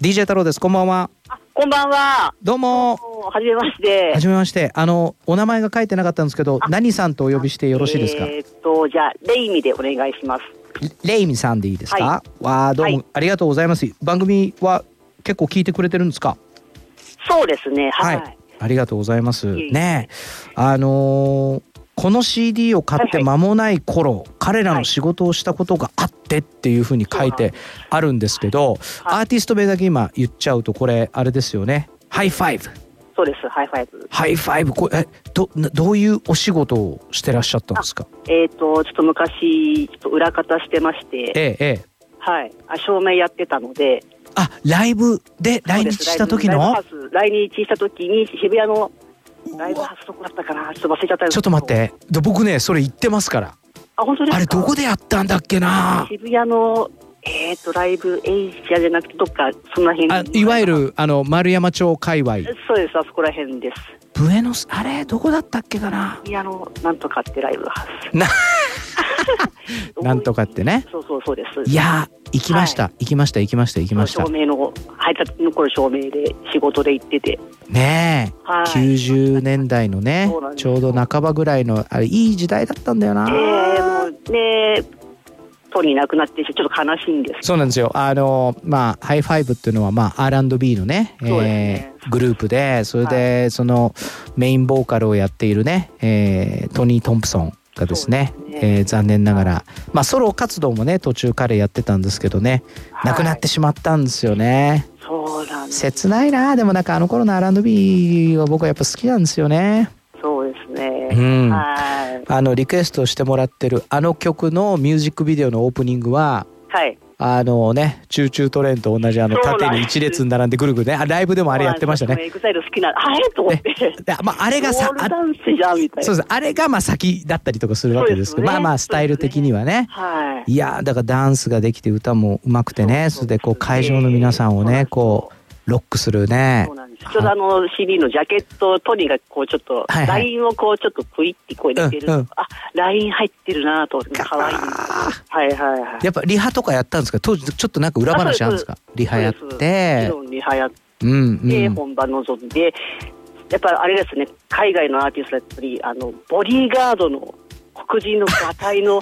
DJ 太郎です。こんばんはこんばんは。どうも。はじめまして。はじめましてあのお名前が書いてなかったんですけど何さんとお呼びしてよろしいですか、えーっと、じゃあ、レイミでお願いします。レイミさんでいいですか、はわあどうも、はいありがとうございます番組は結構聞いてくれてるんですか？そうですね。はい。ありがとうございますねえあのーこの CD を買って間もない頃、彼らの仕事をしたことがあってっていうふうに書いてあるんですけど、アーティスト名だけ今言っちゃうとこれあれですよね。 Hi-Five そうです。 Hi-Five。Hi-Five これえどなどういうお仕事をしてらっしゃったんですか？えーっと、ちょっと昔、ちょっと裏方してまして、ええええ。はい。あ照明やってたので、あライブで来日した時の？来日した時に渋谷のライブハウスどこだったかなちょっと忘れちゃったちょっと待って。で僕ねそれ言ってますから。あ、本当ですか？あれどこでやったんだっけな？渋谷の、えーっと、ライブエイジアじゃなくて、どっか、そんな辺。あいわゆるあの丸山町界隈。そうです、あそこら辺です。ブエノスあれどこだったっけかな？ピアノなんとかってライブハウな なんとかってね。ス。そうそうそうです。いやー行きました、行きました行きました行きました。照明の配達の頃照明で仕事で行ってて。ねえ、はい。90年代のねちょうど半ばぐらいのあれいい時代だったんだよな、えー、もうね、トニー亡くなってちょっと悲しいんです。そうなんですよ。あのまあ Hi-Five っていうのはまあ R&B のねそうですえーグループでそれでそのメインボーカルをやっているね、えートニー・トンプソンがですねえー残念ながらまあソロ活動もね途中彼やってたんですけどね亡くなってしまったんですよね、そうなんです。切ないなでもなんかあの頃の R&B は僕はやっぱ好きなんですよねそうですね。うんはい。あのリクエストしてもらってるあの曲のミュージックビデオのオープニングははい。あのね、 Choo Choo TRAIN と同じあの縦に一列に並んでぐるぐるね、あライブでもあれやってましたね。エグザイル好きな、あれ？と思って。まあ、あれがさウォールダンスじゃんみたいな。そうです。あれがまあ先だったりとかするわけですけど、ねまあまあスタイル的にはね。はい。いやーだからダンスができて歌もうまくてね、それでこう会場の皆さんをね、こう、ロックするね。ちょうどあの CD のジャケット、トニーがこうちょっと、はいはいラインをこうちょっとクイってこう入れてる。うんうんあ、ライン入ってるなとかわいい。はいはいはい。やっぱリハとかやったんですか？当時ちょっとなんか裏話あるんですか？リハやっもちて。ろんリハやっうんて、うん。本番臨んで、やっぱりあれですね、海外のアーティストはやっぱり、あの、ボディーガードの黒人のガタイの、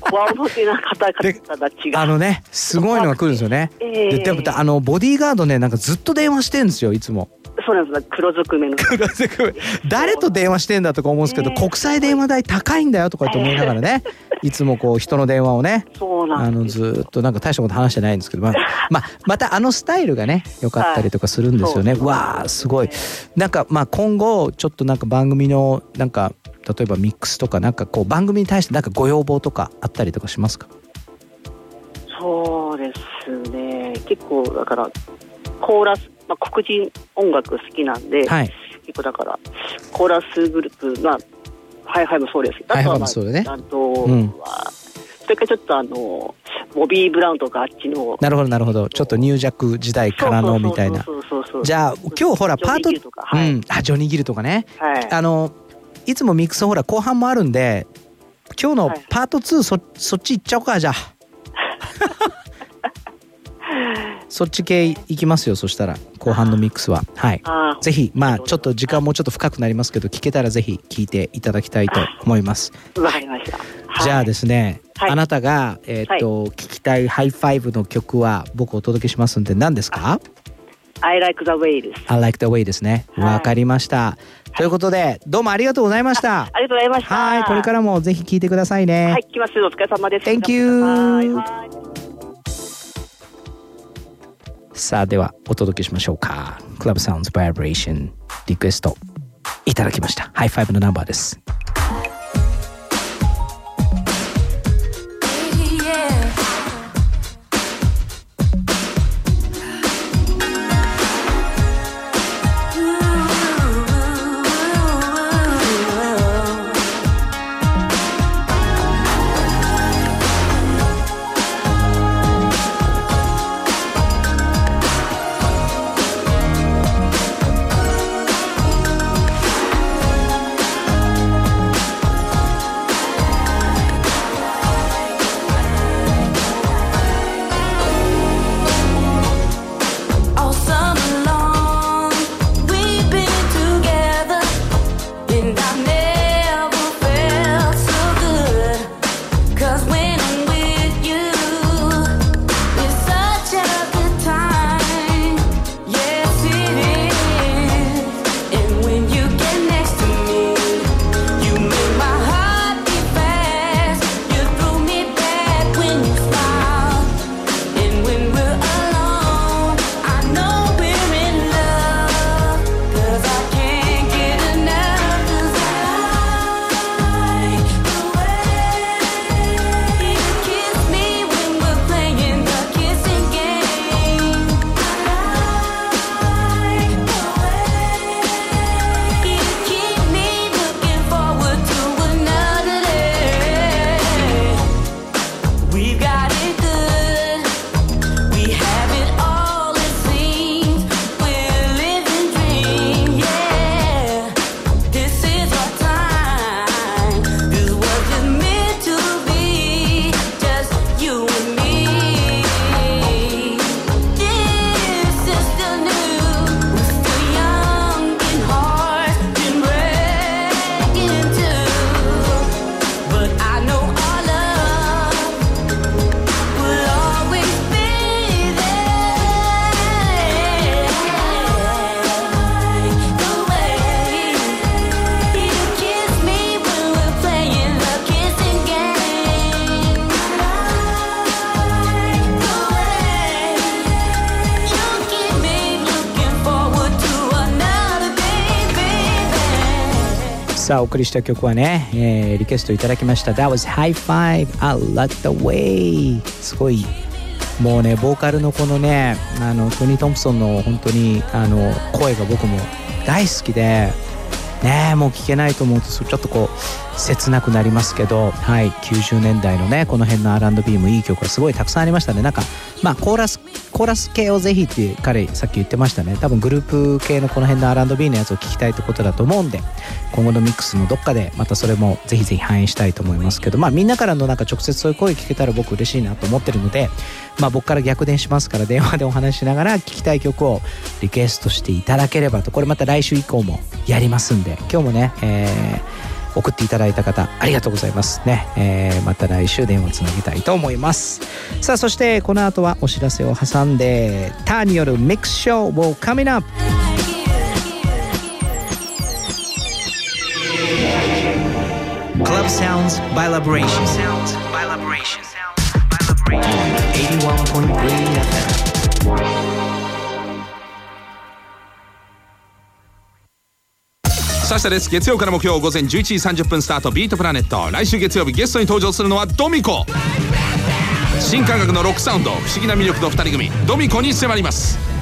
こわもてな方々たちが。あのね、すごいのが来るんですよね。ええででもあのボディーガードね、なんかずっと電話してんですよ、いつも。そうなんです黒ずくめの。黒ずくめ。誰と電話してんだとか思うんですけど、国際電話代高いんだよとかって思いながらね。いつもこう人の電話をねあのずーっとなんか大したこと話してないんですけど、まあ、まあまたあのスタイルがね良かったりとかするんですよね、はいわあすごいなんかまあ今後ちょっとなんか番組のなんか例えばミックスとかなんかこう番組に対してなんかご要望とかあったりとかしますか？そうですね。結構だからコーラス、まあ、黒人音楽好きなんで、はい。結構だからコーラスグループまあハイファイもそうです。ハイファイもあとはまあそうだねあとうん。は、それからちょっとあのボビー・ブラウンとかあっちのなるほどなるほど。ちょっとニュージャック時代からのみたいな。じゃあ今日ほらパートギルとかはい。うん。あジョニー・ギルとかね。はい。あのいつもミックスほら後半もあるんで今日のパート2そそっち行っちゃおうかじゃあ そっち系行きますよそしたら後半のミックスは。はい。ぜひまあちょっと時間もちょっと深くなりますけど聞けたらぜひ聞いていただきたいと思います。わかりました。じゃあですね、はい。あなたが、えーっと聞きたい Hi-Five の曲は僕お届けしますんで何ですか？I like the way です。I like the way ですね。わ、かりました。ということでどうもありがとうございました。ありがとうございました。はいこれからもぜひ聞いてくださいね。はい、来ます。お疲れ様です。Thank you はいはいさあではお届けしましょうか。Club Sounds Vibration リクエストいただきました。 Hi-Five のナンバーです。送りした曲はね、えーリクエストいただきました。That was High Five I Like the Way すごいもうねボーカルのこのねあのトニー・トンプソンの本当にあの声が僕も大好きでねもう聞けないと思うとちょっとこう切なくなりますけどはい90年代のねこの辺の R&B もいい曲がすごいたくさんありましたね。なんかまあコーラスコーラス系をぜひって彼さっき言ってましたね。多分グループ系のこの辺の R&B のやつを聞きたいってことだと思うんで今後のミックスのどっかでまたそれもぜひぜひ反映したいと思いますけどまあみんなからのなんか直接そういう声聞けたら僕嬉しいなと思ってるのでまあ僕から逆電しますから電話でお話しながら聞きたい曲をリクエストしていただければと。これまた来週以降もやりますんで今日もね、えー送っていただいた方ありがとうございます。ね、えーまた来週電話つなげたいと思います。さあそしてこの後はお知らせを挟んでターによるミックスショーを coming up Club Club Sounds by Liberation. Sounds by Liberation. On 81.3 FM. サシタです月曜から木曜午前11時30分スタートビートプラネット来週月曜日ゲストに登場するのはドミコ新感覚のロックサウンド不思議な魅力の2人組ドミコに迫ります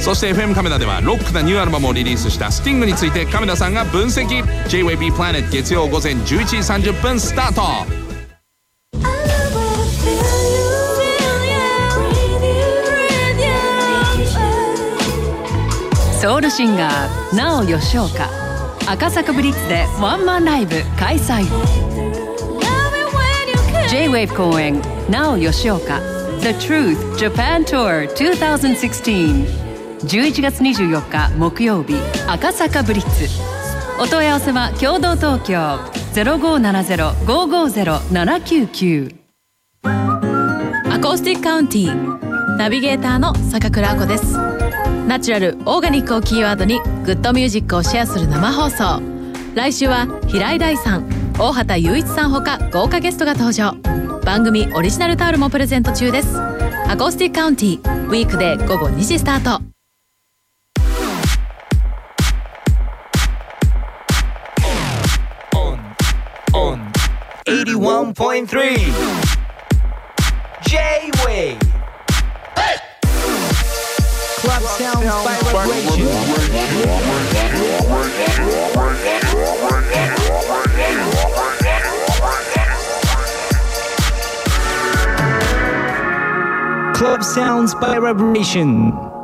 そして FM カメラではロックなニューアルバムをリリースしたスティングについてカメラさんが分析。JWAB プラネット月曜午前11時30分スタート。ソウルシンガーなお吉岡赤坂ブリッツでワンマンライブ開催。J-WAVE 公演なお吉岡 The Truth Japan Tour 2016 11月24日木曜日赤坂ブリッツ。お問い合わせは共同東京0570-550-799アコースティックカウンティーナビゲーターの坂倉あこです。ナチュラルオーガニックをキーワードにグッドミュージックをシェアする生放送。来週は平井大さん大畑雄一さんほか豪華ゲストが登場。番組オリジナルタオルもプレゼント中です。アコースティックカウンティーウィークデー午後2時スタート。81.3 J-Way. Club Sounds by Vibration. Club Sounds by Vibration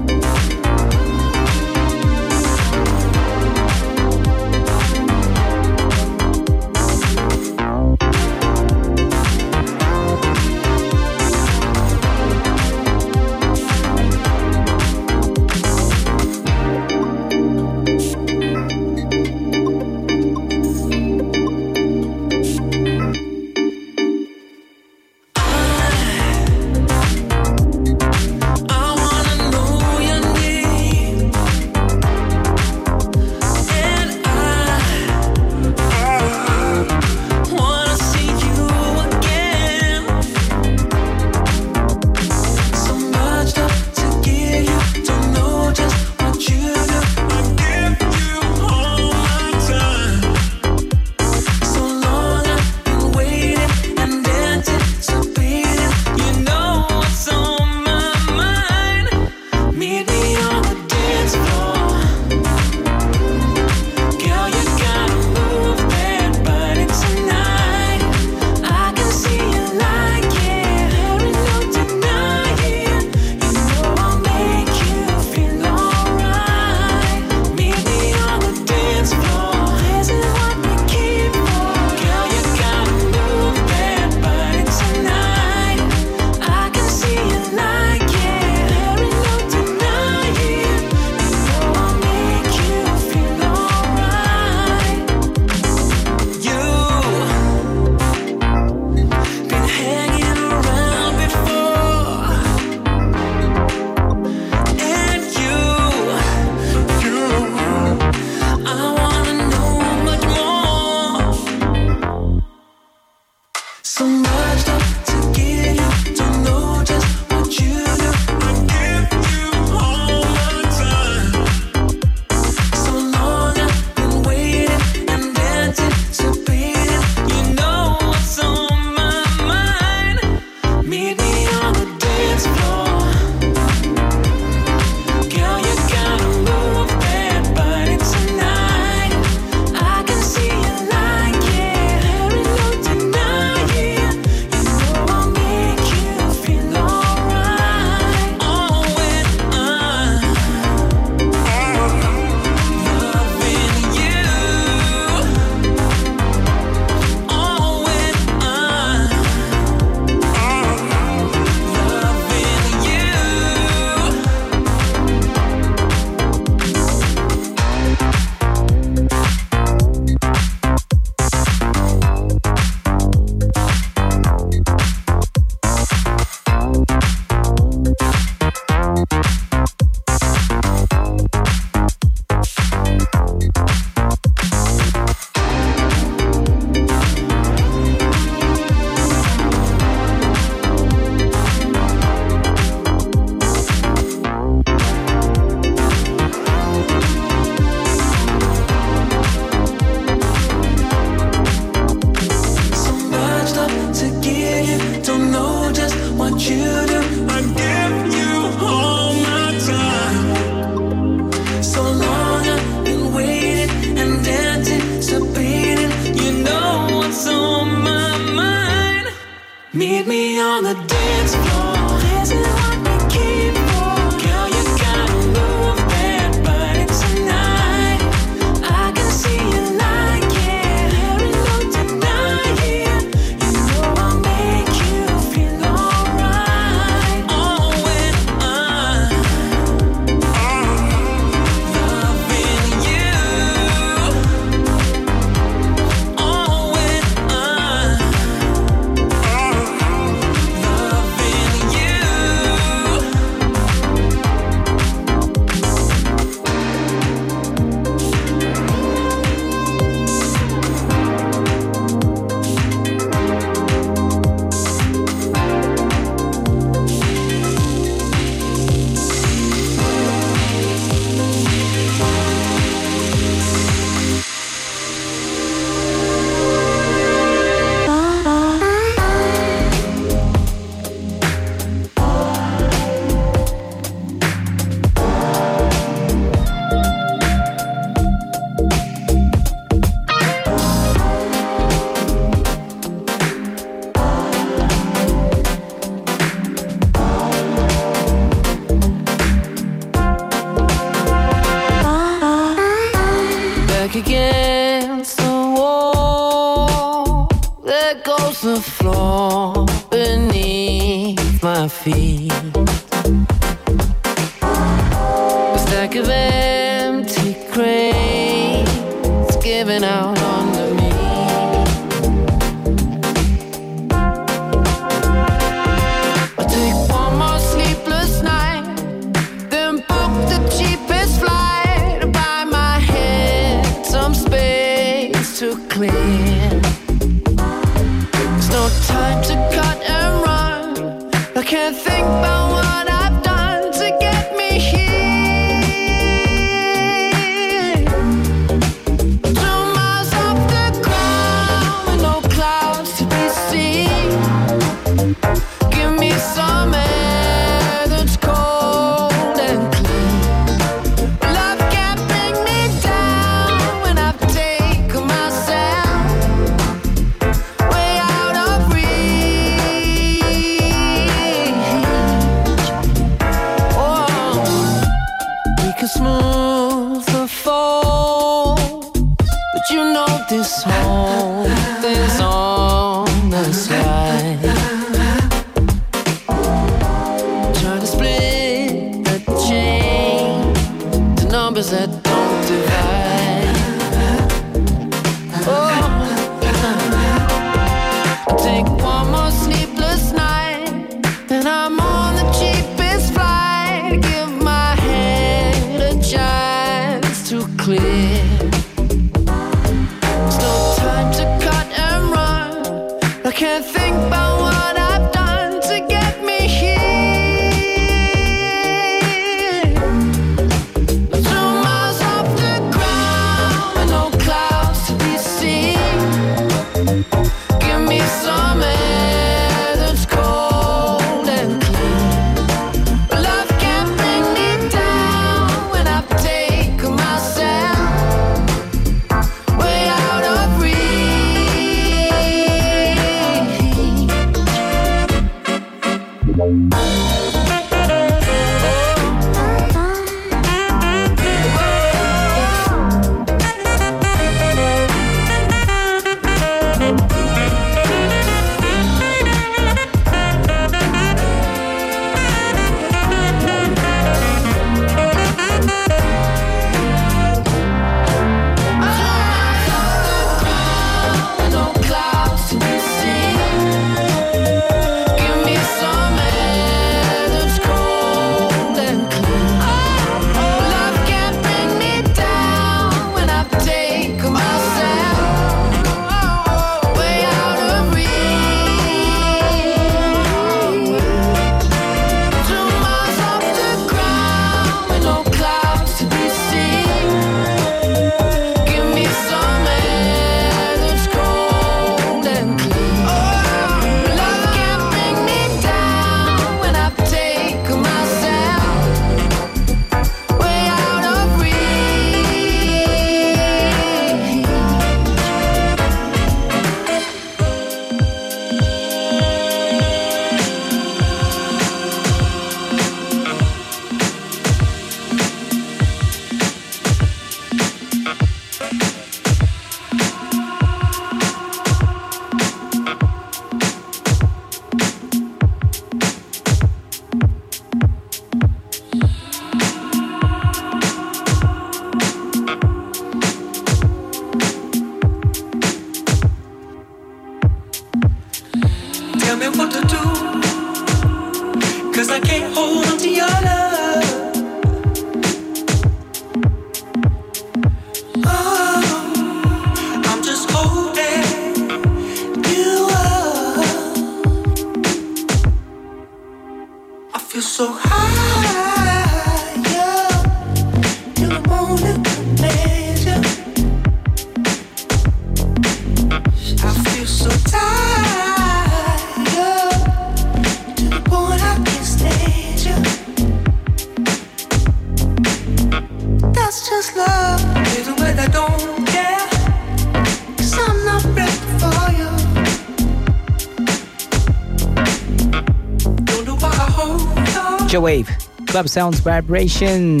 on. J-Wave Club Sounds Vibration.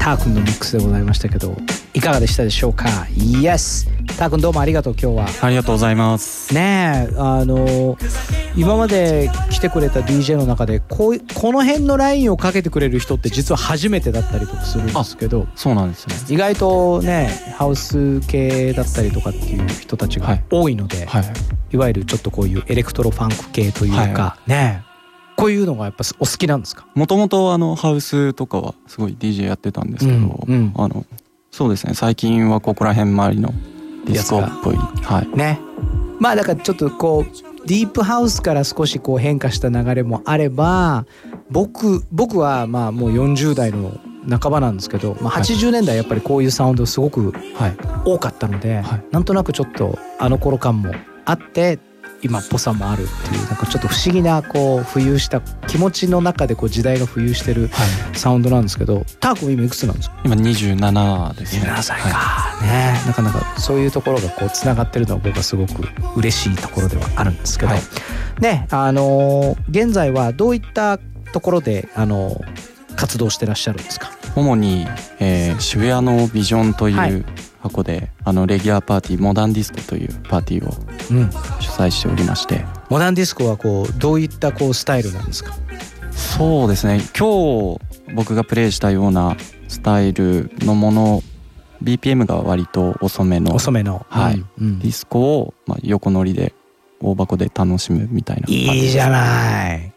ターくんのミックスでございましたけどいかがでしたでしょうか？Yes. ターくんどうもありがとう今日は。ありがとうございます。ねえあの今まで来てくれた DJ の中でこういこの辺のラインをかけてくれる人って実は初めてだったりとかするんですけどそうなんですね。意外とねハウス系だったりとかっていう人たちが多いので、い。わゆるちょっとこういうエレクトロファンク系というか、はい。はねえこういうのがやっぱお好きなんですか？もともとあのハウスとかはすごい DJ やってたんですけど、あのそうですね。最近はここら辺周りのディスコっぽい。はい。ね。まあだからちょっとこうディープハウスから少しこう変化した流れもあれば僕僕はまあもう40代の半ばなんですけど、まあ、80年代やっぱりこういうサウンドすごく多かったので、なんとなくちょっとあの頃感もあって今っぽさもあるっていうなんかちょっと不思議なこう浮遊した気持ちの中でこう時代が浮遊してるサウンドなんですけど、タークも今いくつなんですか？今27ですね。27歳か、ねなかなかそういうところがこうつながってるのは僕はすごく嬉しいところではあるんですけど、ねあのー現在はどういったところであのー活動してらっしゃるんですか？主に、えー渋谷のビジョンとはい。いう箱で、あのレギュラーパーティーモダンディスコというパーティーをうん。主催しておりまして、モダンディスコはこうどういったこうスタイルなんですか？そうですね。今日僕がプレイしたようなスタイルのもの BPM が割と遅めの遅めの。はい。うんうん。ディスコを、まあ、横乗りで大箱で楽しむみたいな感じいいじゃない。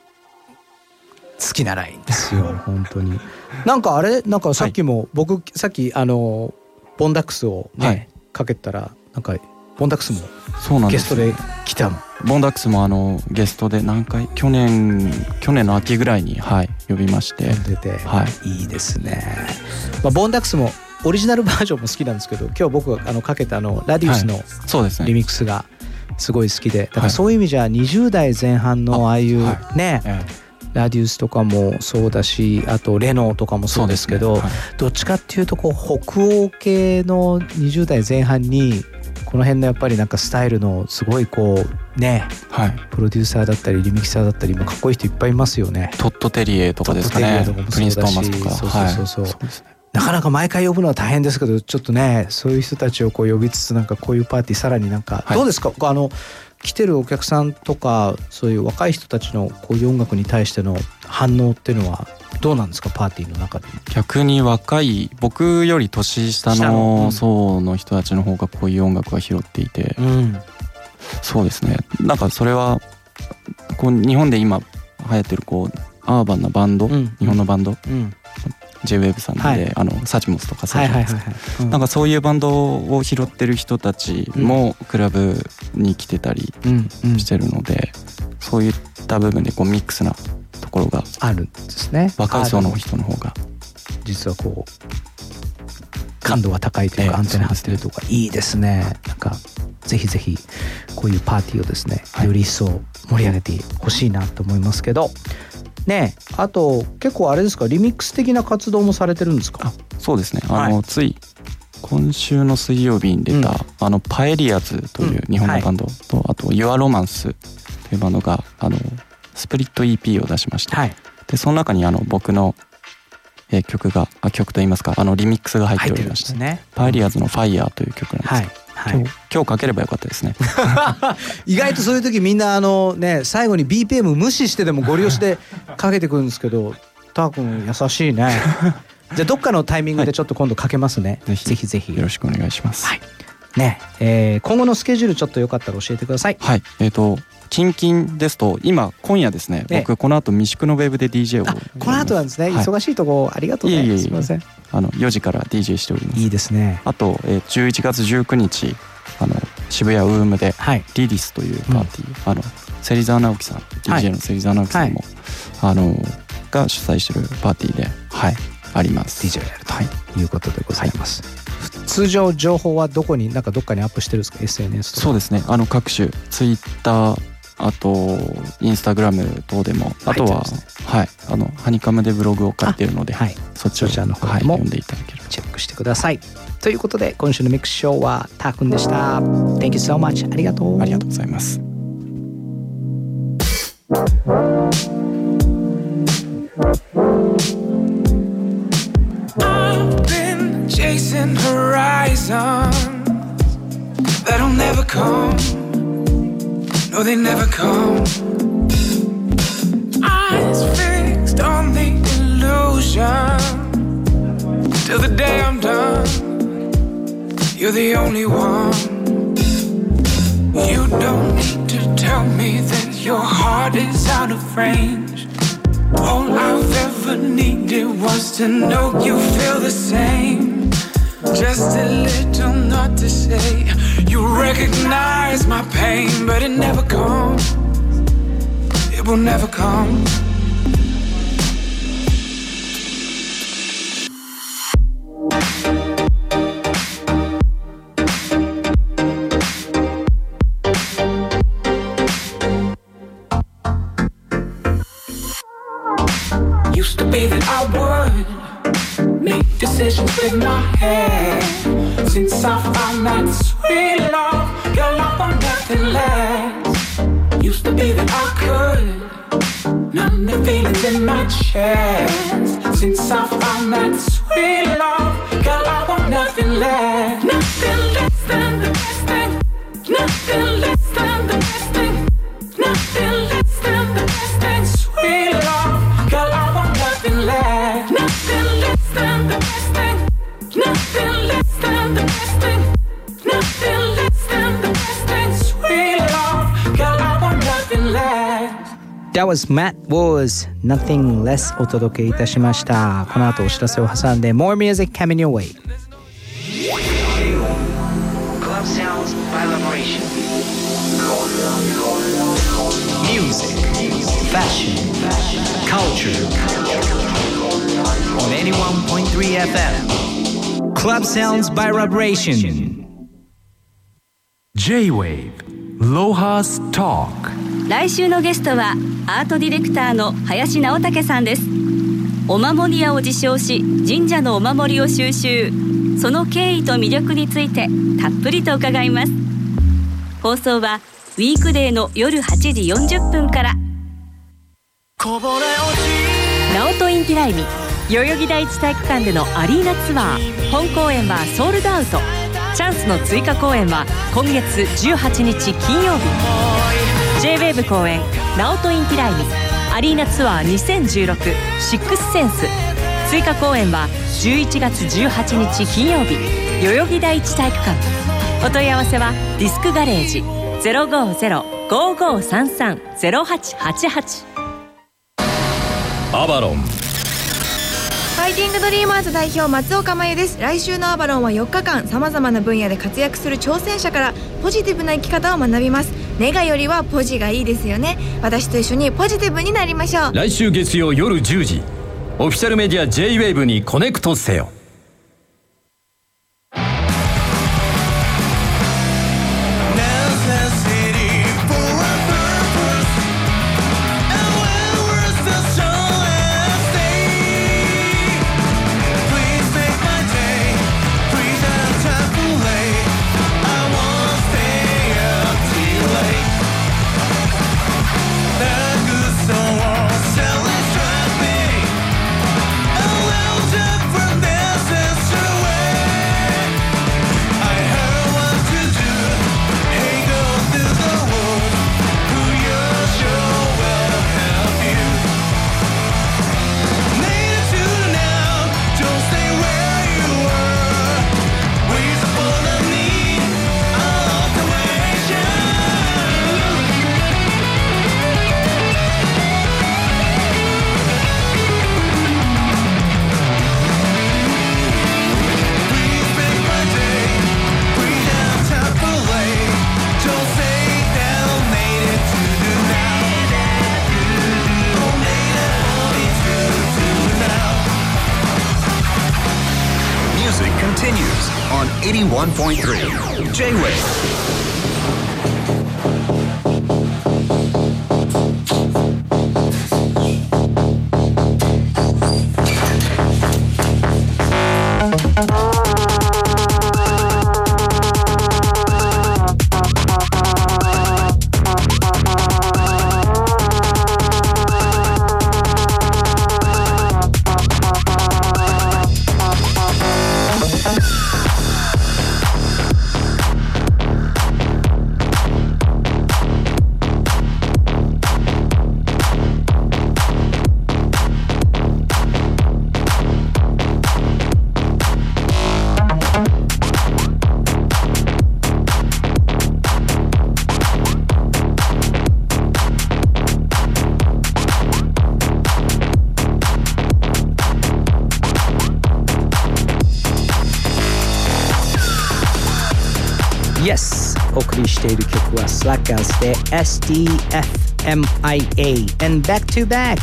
好きなラインですよ。本当に。なんかあれ？なんかさっきも、僕さっきあのボンダックスをね、はい。かけたらなんかボンダックスもそうなんですゲストで来たの。ボンダックスもあのゲストで何回去年去年の秋ぐらいにはい呼びまして。出て、はい。いいですね、まあ、ボンダックスもオリジナルバージョンも好きなんですけど今日僕があのかけたあのラディウスのはい。そうですね。リミックスがすごい好きでだからそういう意味じゃ20代前半のああいうね、ラディウスとかもそうだしあとレノーとかもそうですけどどっちかっていうとこう北欧系の20代前半にこの辺のやっぱりなんかスタイルのすごいこうね、プロデューサーだったりリミキサーだったりもかっこいい人いっぱいいますよね。トットテリエとかですかね。プリンス・トーマスとかそうそうそうそうなかなか毎回呼ぶのは大変ですけどちょっとねそういう人たちをこう呼びつつなんかこういうパーティーさらになんか、どうですか？あの来てるお客さんとかそういう若い人たちのこういう音楽に対しての反応っていうのはどうなんですかパーティーの中で。逆に若い僕より年下下の。層の人たちの方がこういう音楽が拾っていて、うん。そうですね。なんかそれはこう日本で今流行ってるこうアーバンなバンド、日本のバンド、うん JWAVE さんで、はい。あのサチモスとかそうないん。なんかそういうバンドを拾ってる人たちもクラブに来てたりしてるので、そういった部分でこうミックスなところがあるんですね。若い層の人の方が。実はこう感度が高いというかアンテナ張ってるとかいいですね。なんかぜひぜひこういうパーティーをですねより一層盛り上げてほしいなと思いますけどねえあと結構あれですかリミックス的な活動もされてるんですか？そうですね。あの、つい今週の水曜日に出た、あのパエリアズという日本のバンドと、あと Your Romance というバンドがあのスプリット EP を出しまして、でその中にあの僕の、えー曲があ曲といいますかあのリミックスが入っておりまして、ね。パエリアズの「Fire」という曲なんですけど、今日今日かければよかったですね。意外とそういう時みんなあのね最後に BPM 無視してでもご利用しでかけてくるんですけどター君優しいね。じゃあどっかのタイミングでちょっと今度かけますね、ぜひ。ぜひよろしくお願いします、ね、えー今後のスケジュールちょっとよかったら教えてください。はい。えっ、と近々ですと今今夜ですねええ。僕この後未宿のウェブで DJ をこの後なんですね、はい。忙しいとこありがとうね。いえいえいえ。すみません。あの4時から DJ しております。いいですね。あと、えー11月19日あの渋谷ウームでリリスというパーティー、あの芹沢直樹さん DJ の芹沢直樹さんも、あのが主催してるパーティーではい。あります。DJ をやると。い。うことでございます、通常情報はどこになんかどっかにアップしてるんですか？SNS とか。そうですね。あの各種ツイッターあとインスタグラム等でもあとは、はいあのハニカムでブログを書いてるので、そっちをそちらの方はい、読んでいただけるチェックしてください。ということで今週のミックスショーはたーくんでした。Thank you so much ありがとう。ありがとうございます「chasing horizons that'll never come. No, they never come. Eyes fixed on the illusion till the day I'm done. You're the only one. You don't need to tell me that your heart is out of range. All I've ever needed was to know you feel the same. Just a little not to say. You recognize my pain, but it never comes. It will never come. Used to be that I would make decisions with my head. Since I found that love, girl, I want nothing less. Used to be that I could numb the feelings in my chest. Since I found that sweet love, girl, I want nothing less. Nothing less than the best thing. Nothing less than the That was Matt Wars Nothing Less お届けいたしましたこの後お知らせを挟んで More Music Coming Your Way Club sounds by vibration. Music, fashion, culture. On 81.3 FM. Club sounds by vibration. J-Wave Lohas Talk 来週のゲストはアートディレクターの林直武さんです。お守り屋を自称し神社のお守りを収集。その経緯と魅力についてたっぷりと伺います。放送はウィークデーの夜8時40分から。ナオトインティライミ代々木第一体育館でのアリーナツアー。本公演はソールドアウト。チャンスの追加公演は今月18日金曜日。J-WAVE 公演「ナオトインティライミアリーナツアー2016シックスセンス」追加公演は11月18日金曜日。代々木第一体育館。お問い合わせはディスクガレージ。050-5533-0888アバロン。ファイティングドリーマーズ代表松岡真優です。来週のアバロンは4日間さまざまな分野で活躍する挑戦者からポジティブな生き方を学びますネガよりはポジがいいですよね。私と一緒にポジティブになりましょう。来週月曜夜10時オフィシャルメディア JWAVE にコネクトせよ。101.3. J-Wave. STFMIA and Back to Back.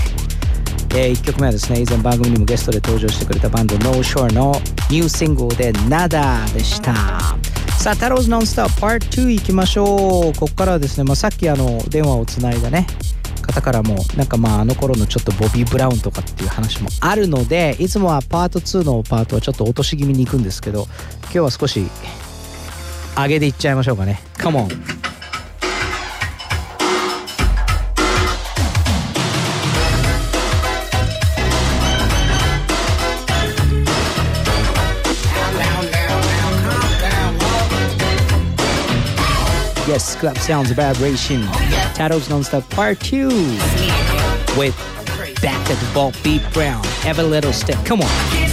えー、1曲目はですね以前番組にもゲストで登場してくれたバンド No Shore のニューシングルで Nada でした。さあ太郎ズノンスター Part 2行きましょう。ここからはですね、まあ、さっきあの電話をつないだね方からもなんかまああの頃のちょっとボビー・ブラウンとかっていう話もあるのでいつもはパート2のパートはちょっと落とし気味に行くんですけど今日は少し上げでいっちゃいましょうかね。Come on Yes, Club Sounds Vibration. Titles Nonstop Part 2 with Back at the Ball Beat Brown. Every little step. Come on.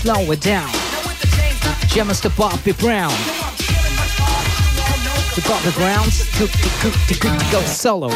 slow it down. Jam us to Bobby Brown. the Bobby Brown's cookie cookie cookie go solo.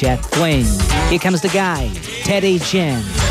Jack Flynn. Here comes the guy, Teddy Jen.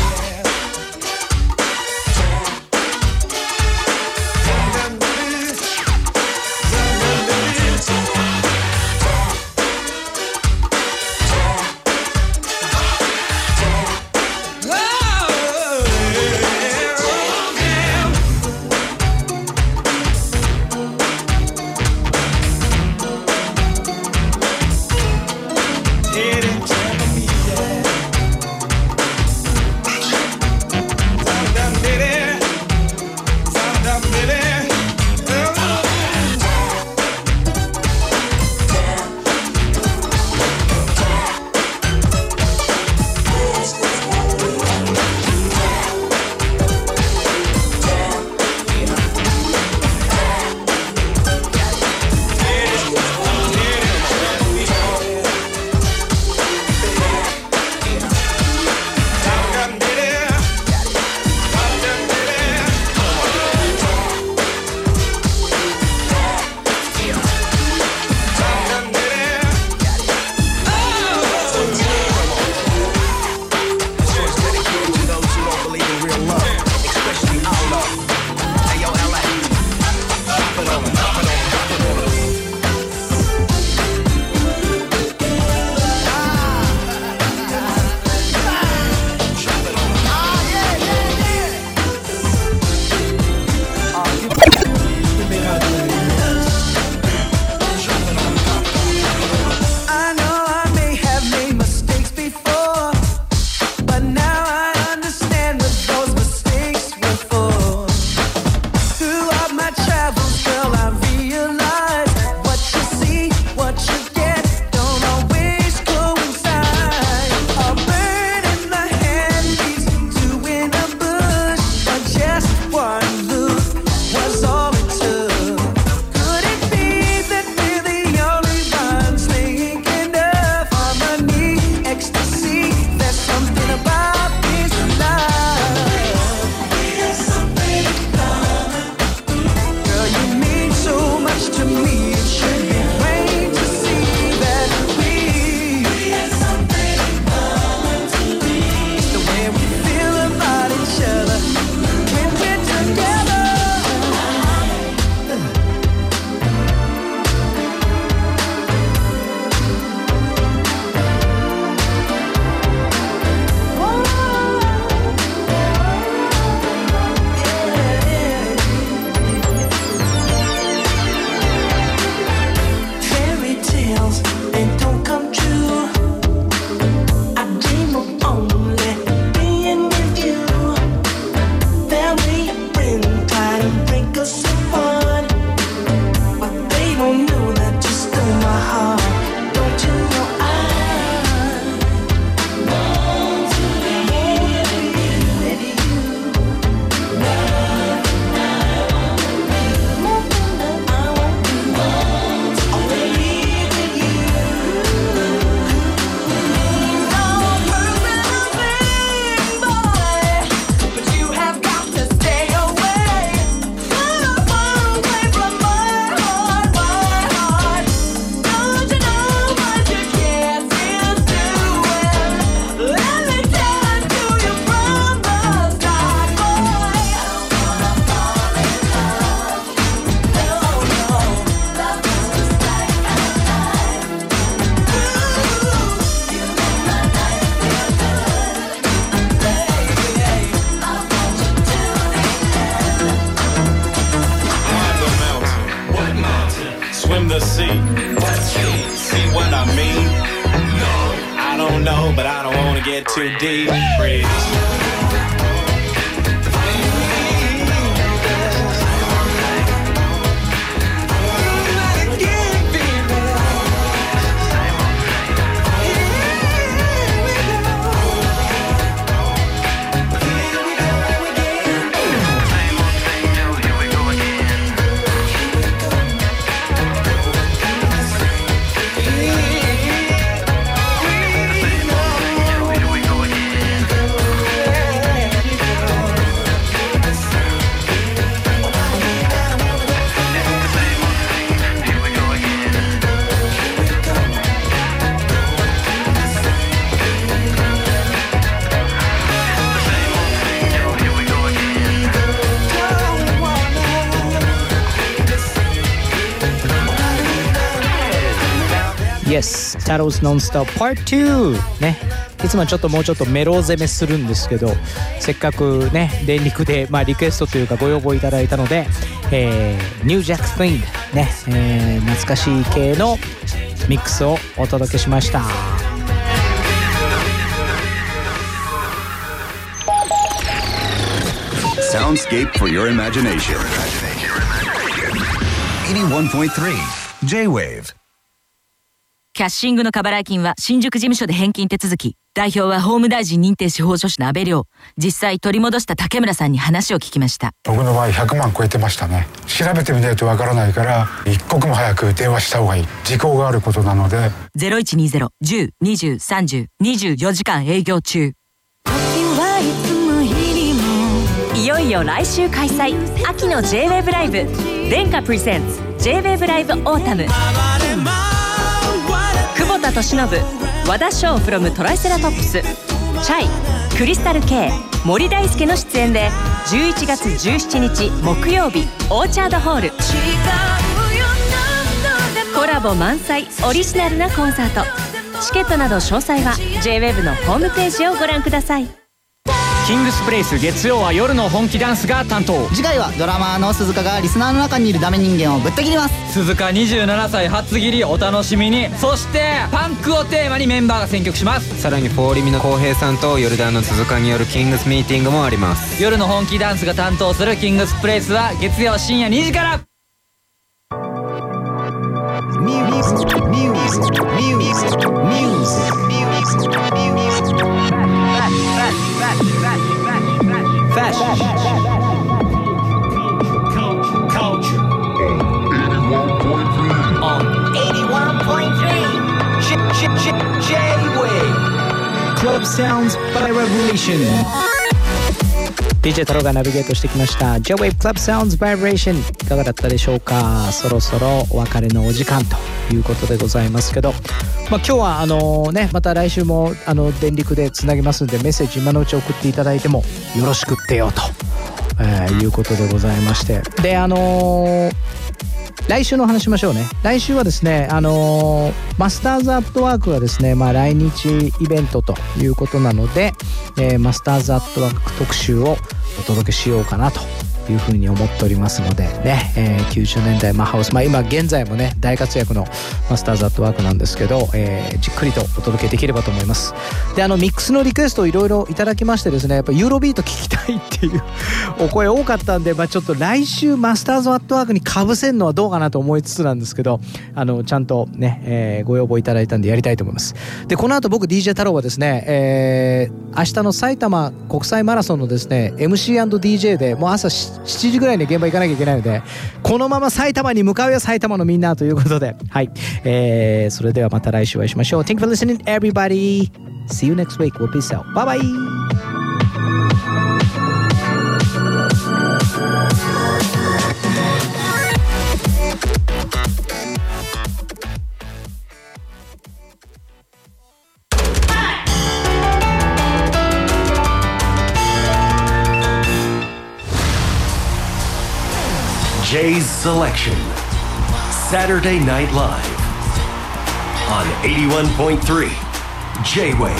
Yes, Non-Stop Part 2ねいつもはちょっともうちょっとメロ攻めするんですけどせっかくね電力で、まあ、リクエストというかご要望いただいたので、えー、New Jack Thing ね、えー懐かしい系のミックスをお届けしました。Soundscape for your imagination. 81.3 J-Wave キャッシングの過払い金は新宿事務所で返金手続き。代表は法務大臣認定司法書士の安倍亮。実際取り戻した竹村さんに話を聞きました。僕の場合100万超えてましたね調べてみないとわからないから一刻も早く電話した方がいい時効があることなので0120-10-20-30-24時間営業中。いよいよ来週開催秋の J-WAVE ライブ殿下プレゼンツ J-WAVE ライブオータム田敏信和田翔 from トライセラトップスチャイクリスタル K 森大輔の出演で11月17日木曜日オーチャードホール。コラボ満載オリジナルなコンサート。チケットなど詳細は JWEB のホームページをご覧ください。キングスプレイス月曜は夜の本気ダンスが担当。次回はドラマーの鈴鹿がリスナーの中にいるダメ人間をぶった切ります。鈴鹿27歳初切りお楽しみに。そしてパンクをテーマにメンバーが選曲します。さらにフォーリミの浩平さんとヨルダンの鈴鹿によるキングスミーティングもあります。夜の本気ダンスが担当するキングスプレイスは月曜深夜2時から。Music, music, music, music, Fresh. Culture. On 81.3. J-J-J-J-Wave. Club Sounds by Revolution. DJ 太郎がナビゲートしてきました。J-Wave Club Sounds Vibration いかがだったでしょうか？そろそろお別れのお時間ということでございますけど、まあ、今日はあのねまた来週もあの電力でつなぎますんでメッセージ今のうち送っていただいてもよろしくってよと、えーいうことでございまして。であのー来週の話しましょうね。来週はですねあのーマスターズアットワークがですね、まあ、来日イベントということなので、えーマスターズアットワーク特集をお届けしようかなというふうに思っておりますのでね、えー90年代マハウス、まあ、今現在もね大活躍のマスターズアットワークなんですけど、えーじっくりとお届けできればと思います。であのミックスのリクエストをいろいろいただきましてですねやっぱユーロビート聞きたいっていう お声多かったんで、まあ、ちょっと来週マスターズアットワークにかぶせるのはどうかなと思いつつなんですけどあのちゃんとね、えーご要望いただいたんでやりたいと思います。でこの後僕 DJ 太郎はですね、えー明日の埼玉国際マラソンのですね MC&DJ でもう朝7時ぐらいに現場行かなきゃいけないのでこのまま埼玉に向かうよ埼玉のみんなということではい、えーそれではまた来週お会いしましょう Thank you for listening everybody See you next week. We'll peace out. Bye bye. Jay's Selection. Saturday Night Live. On 81.3 J Wave.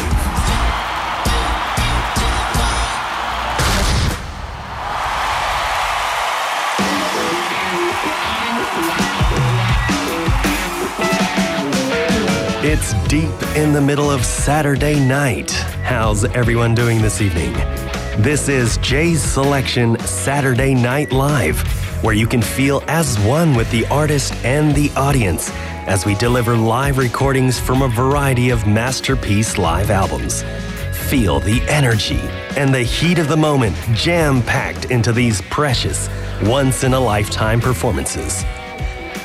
It's deep in the middle of Saturday night. How's everyone doing this evening? This is Jay's Selection Saturday Night Live, where you can feel as one with the artist and the audience as we deliver live recordings from a variety of masterpiece live albums. Feel the energy and the heat of the moment jam packed into these precious, once in a lifetime performances.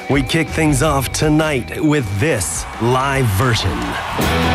We kick things off tonight with this live version.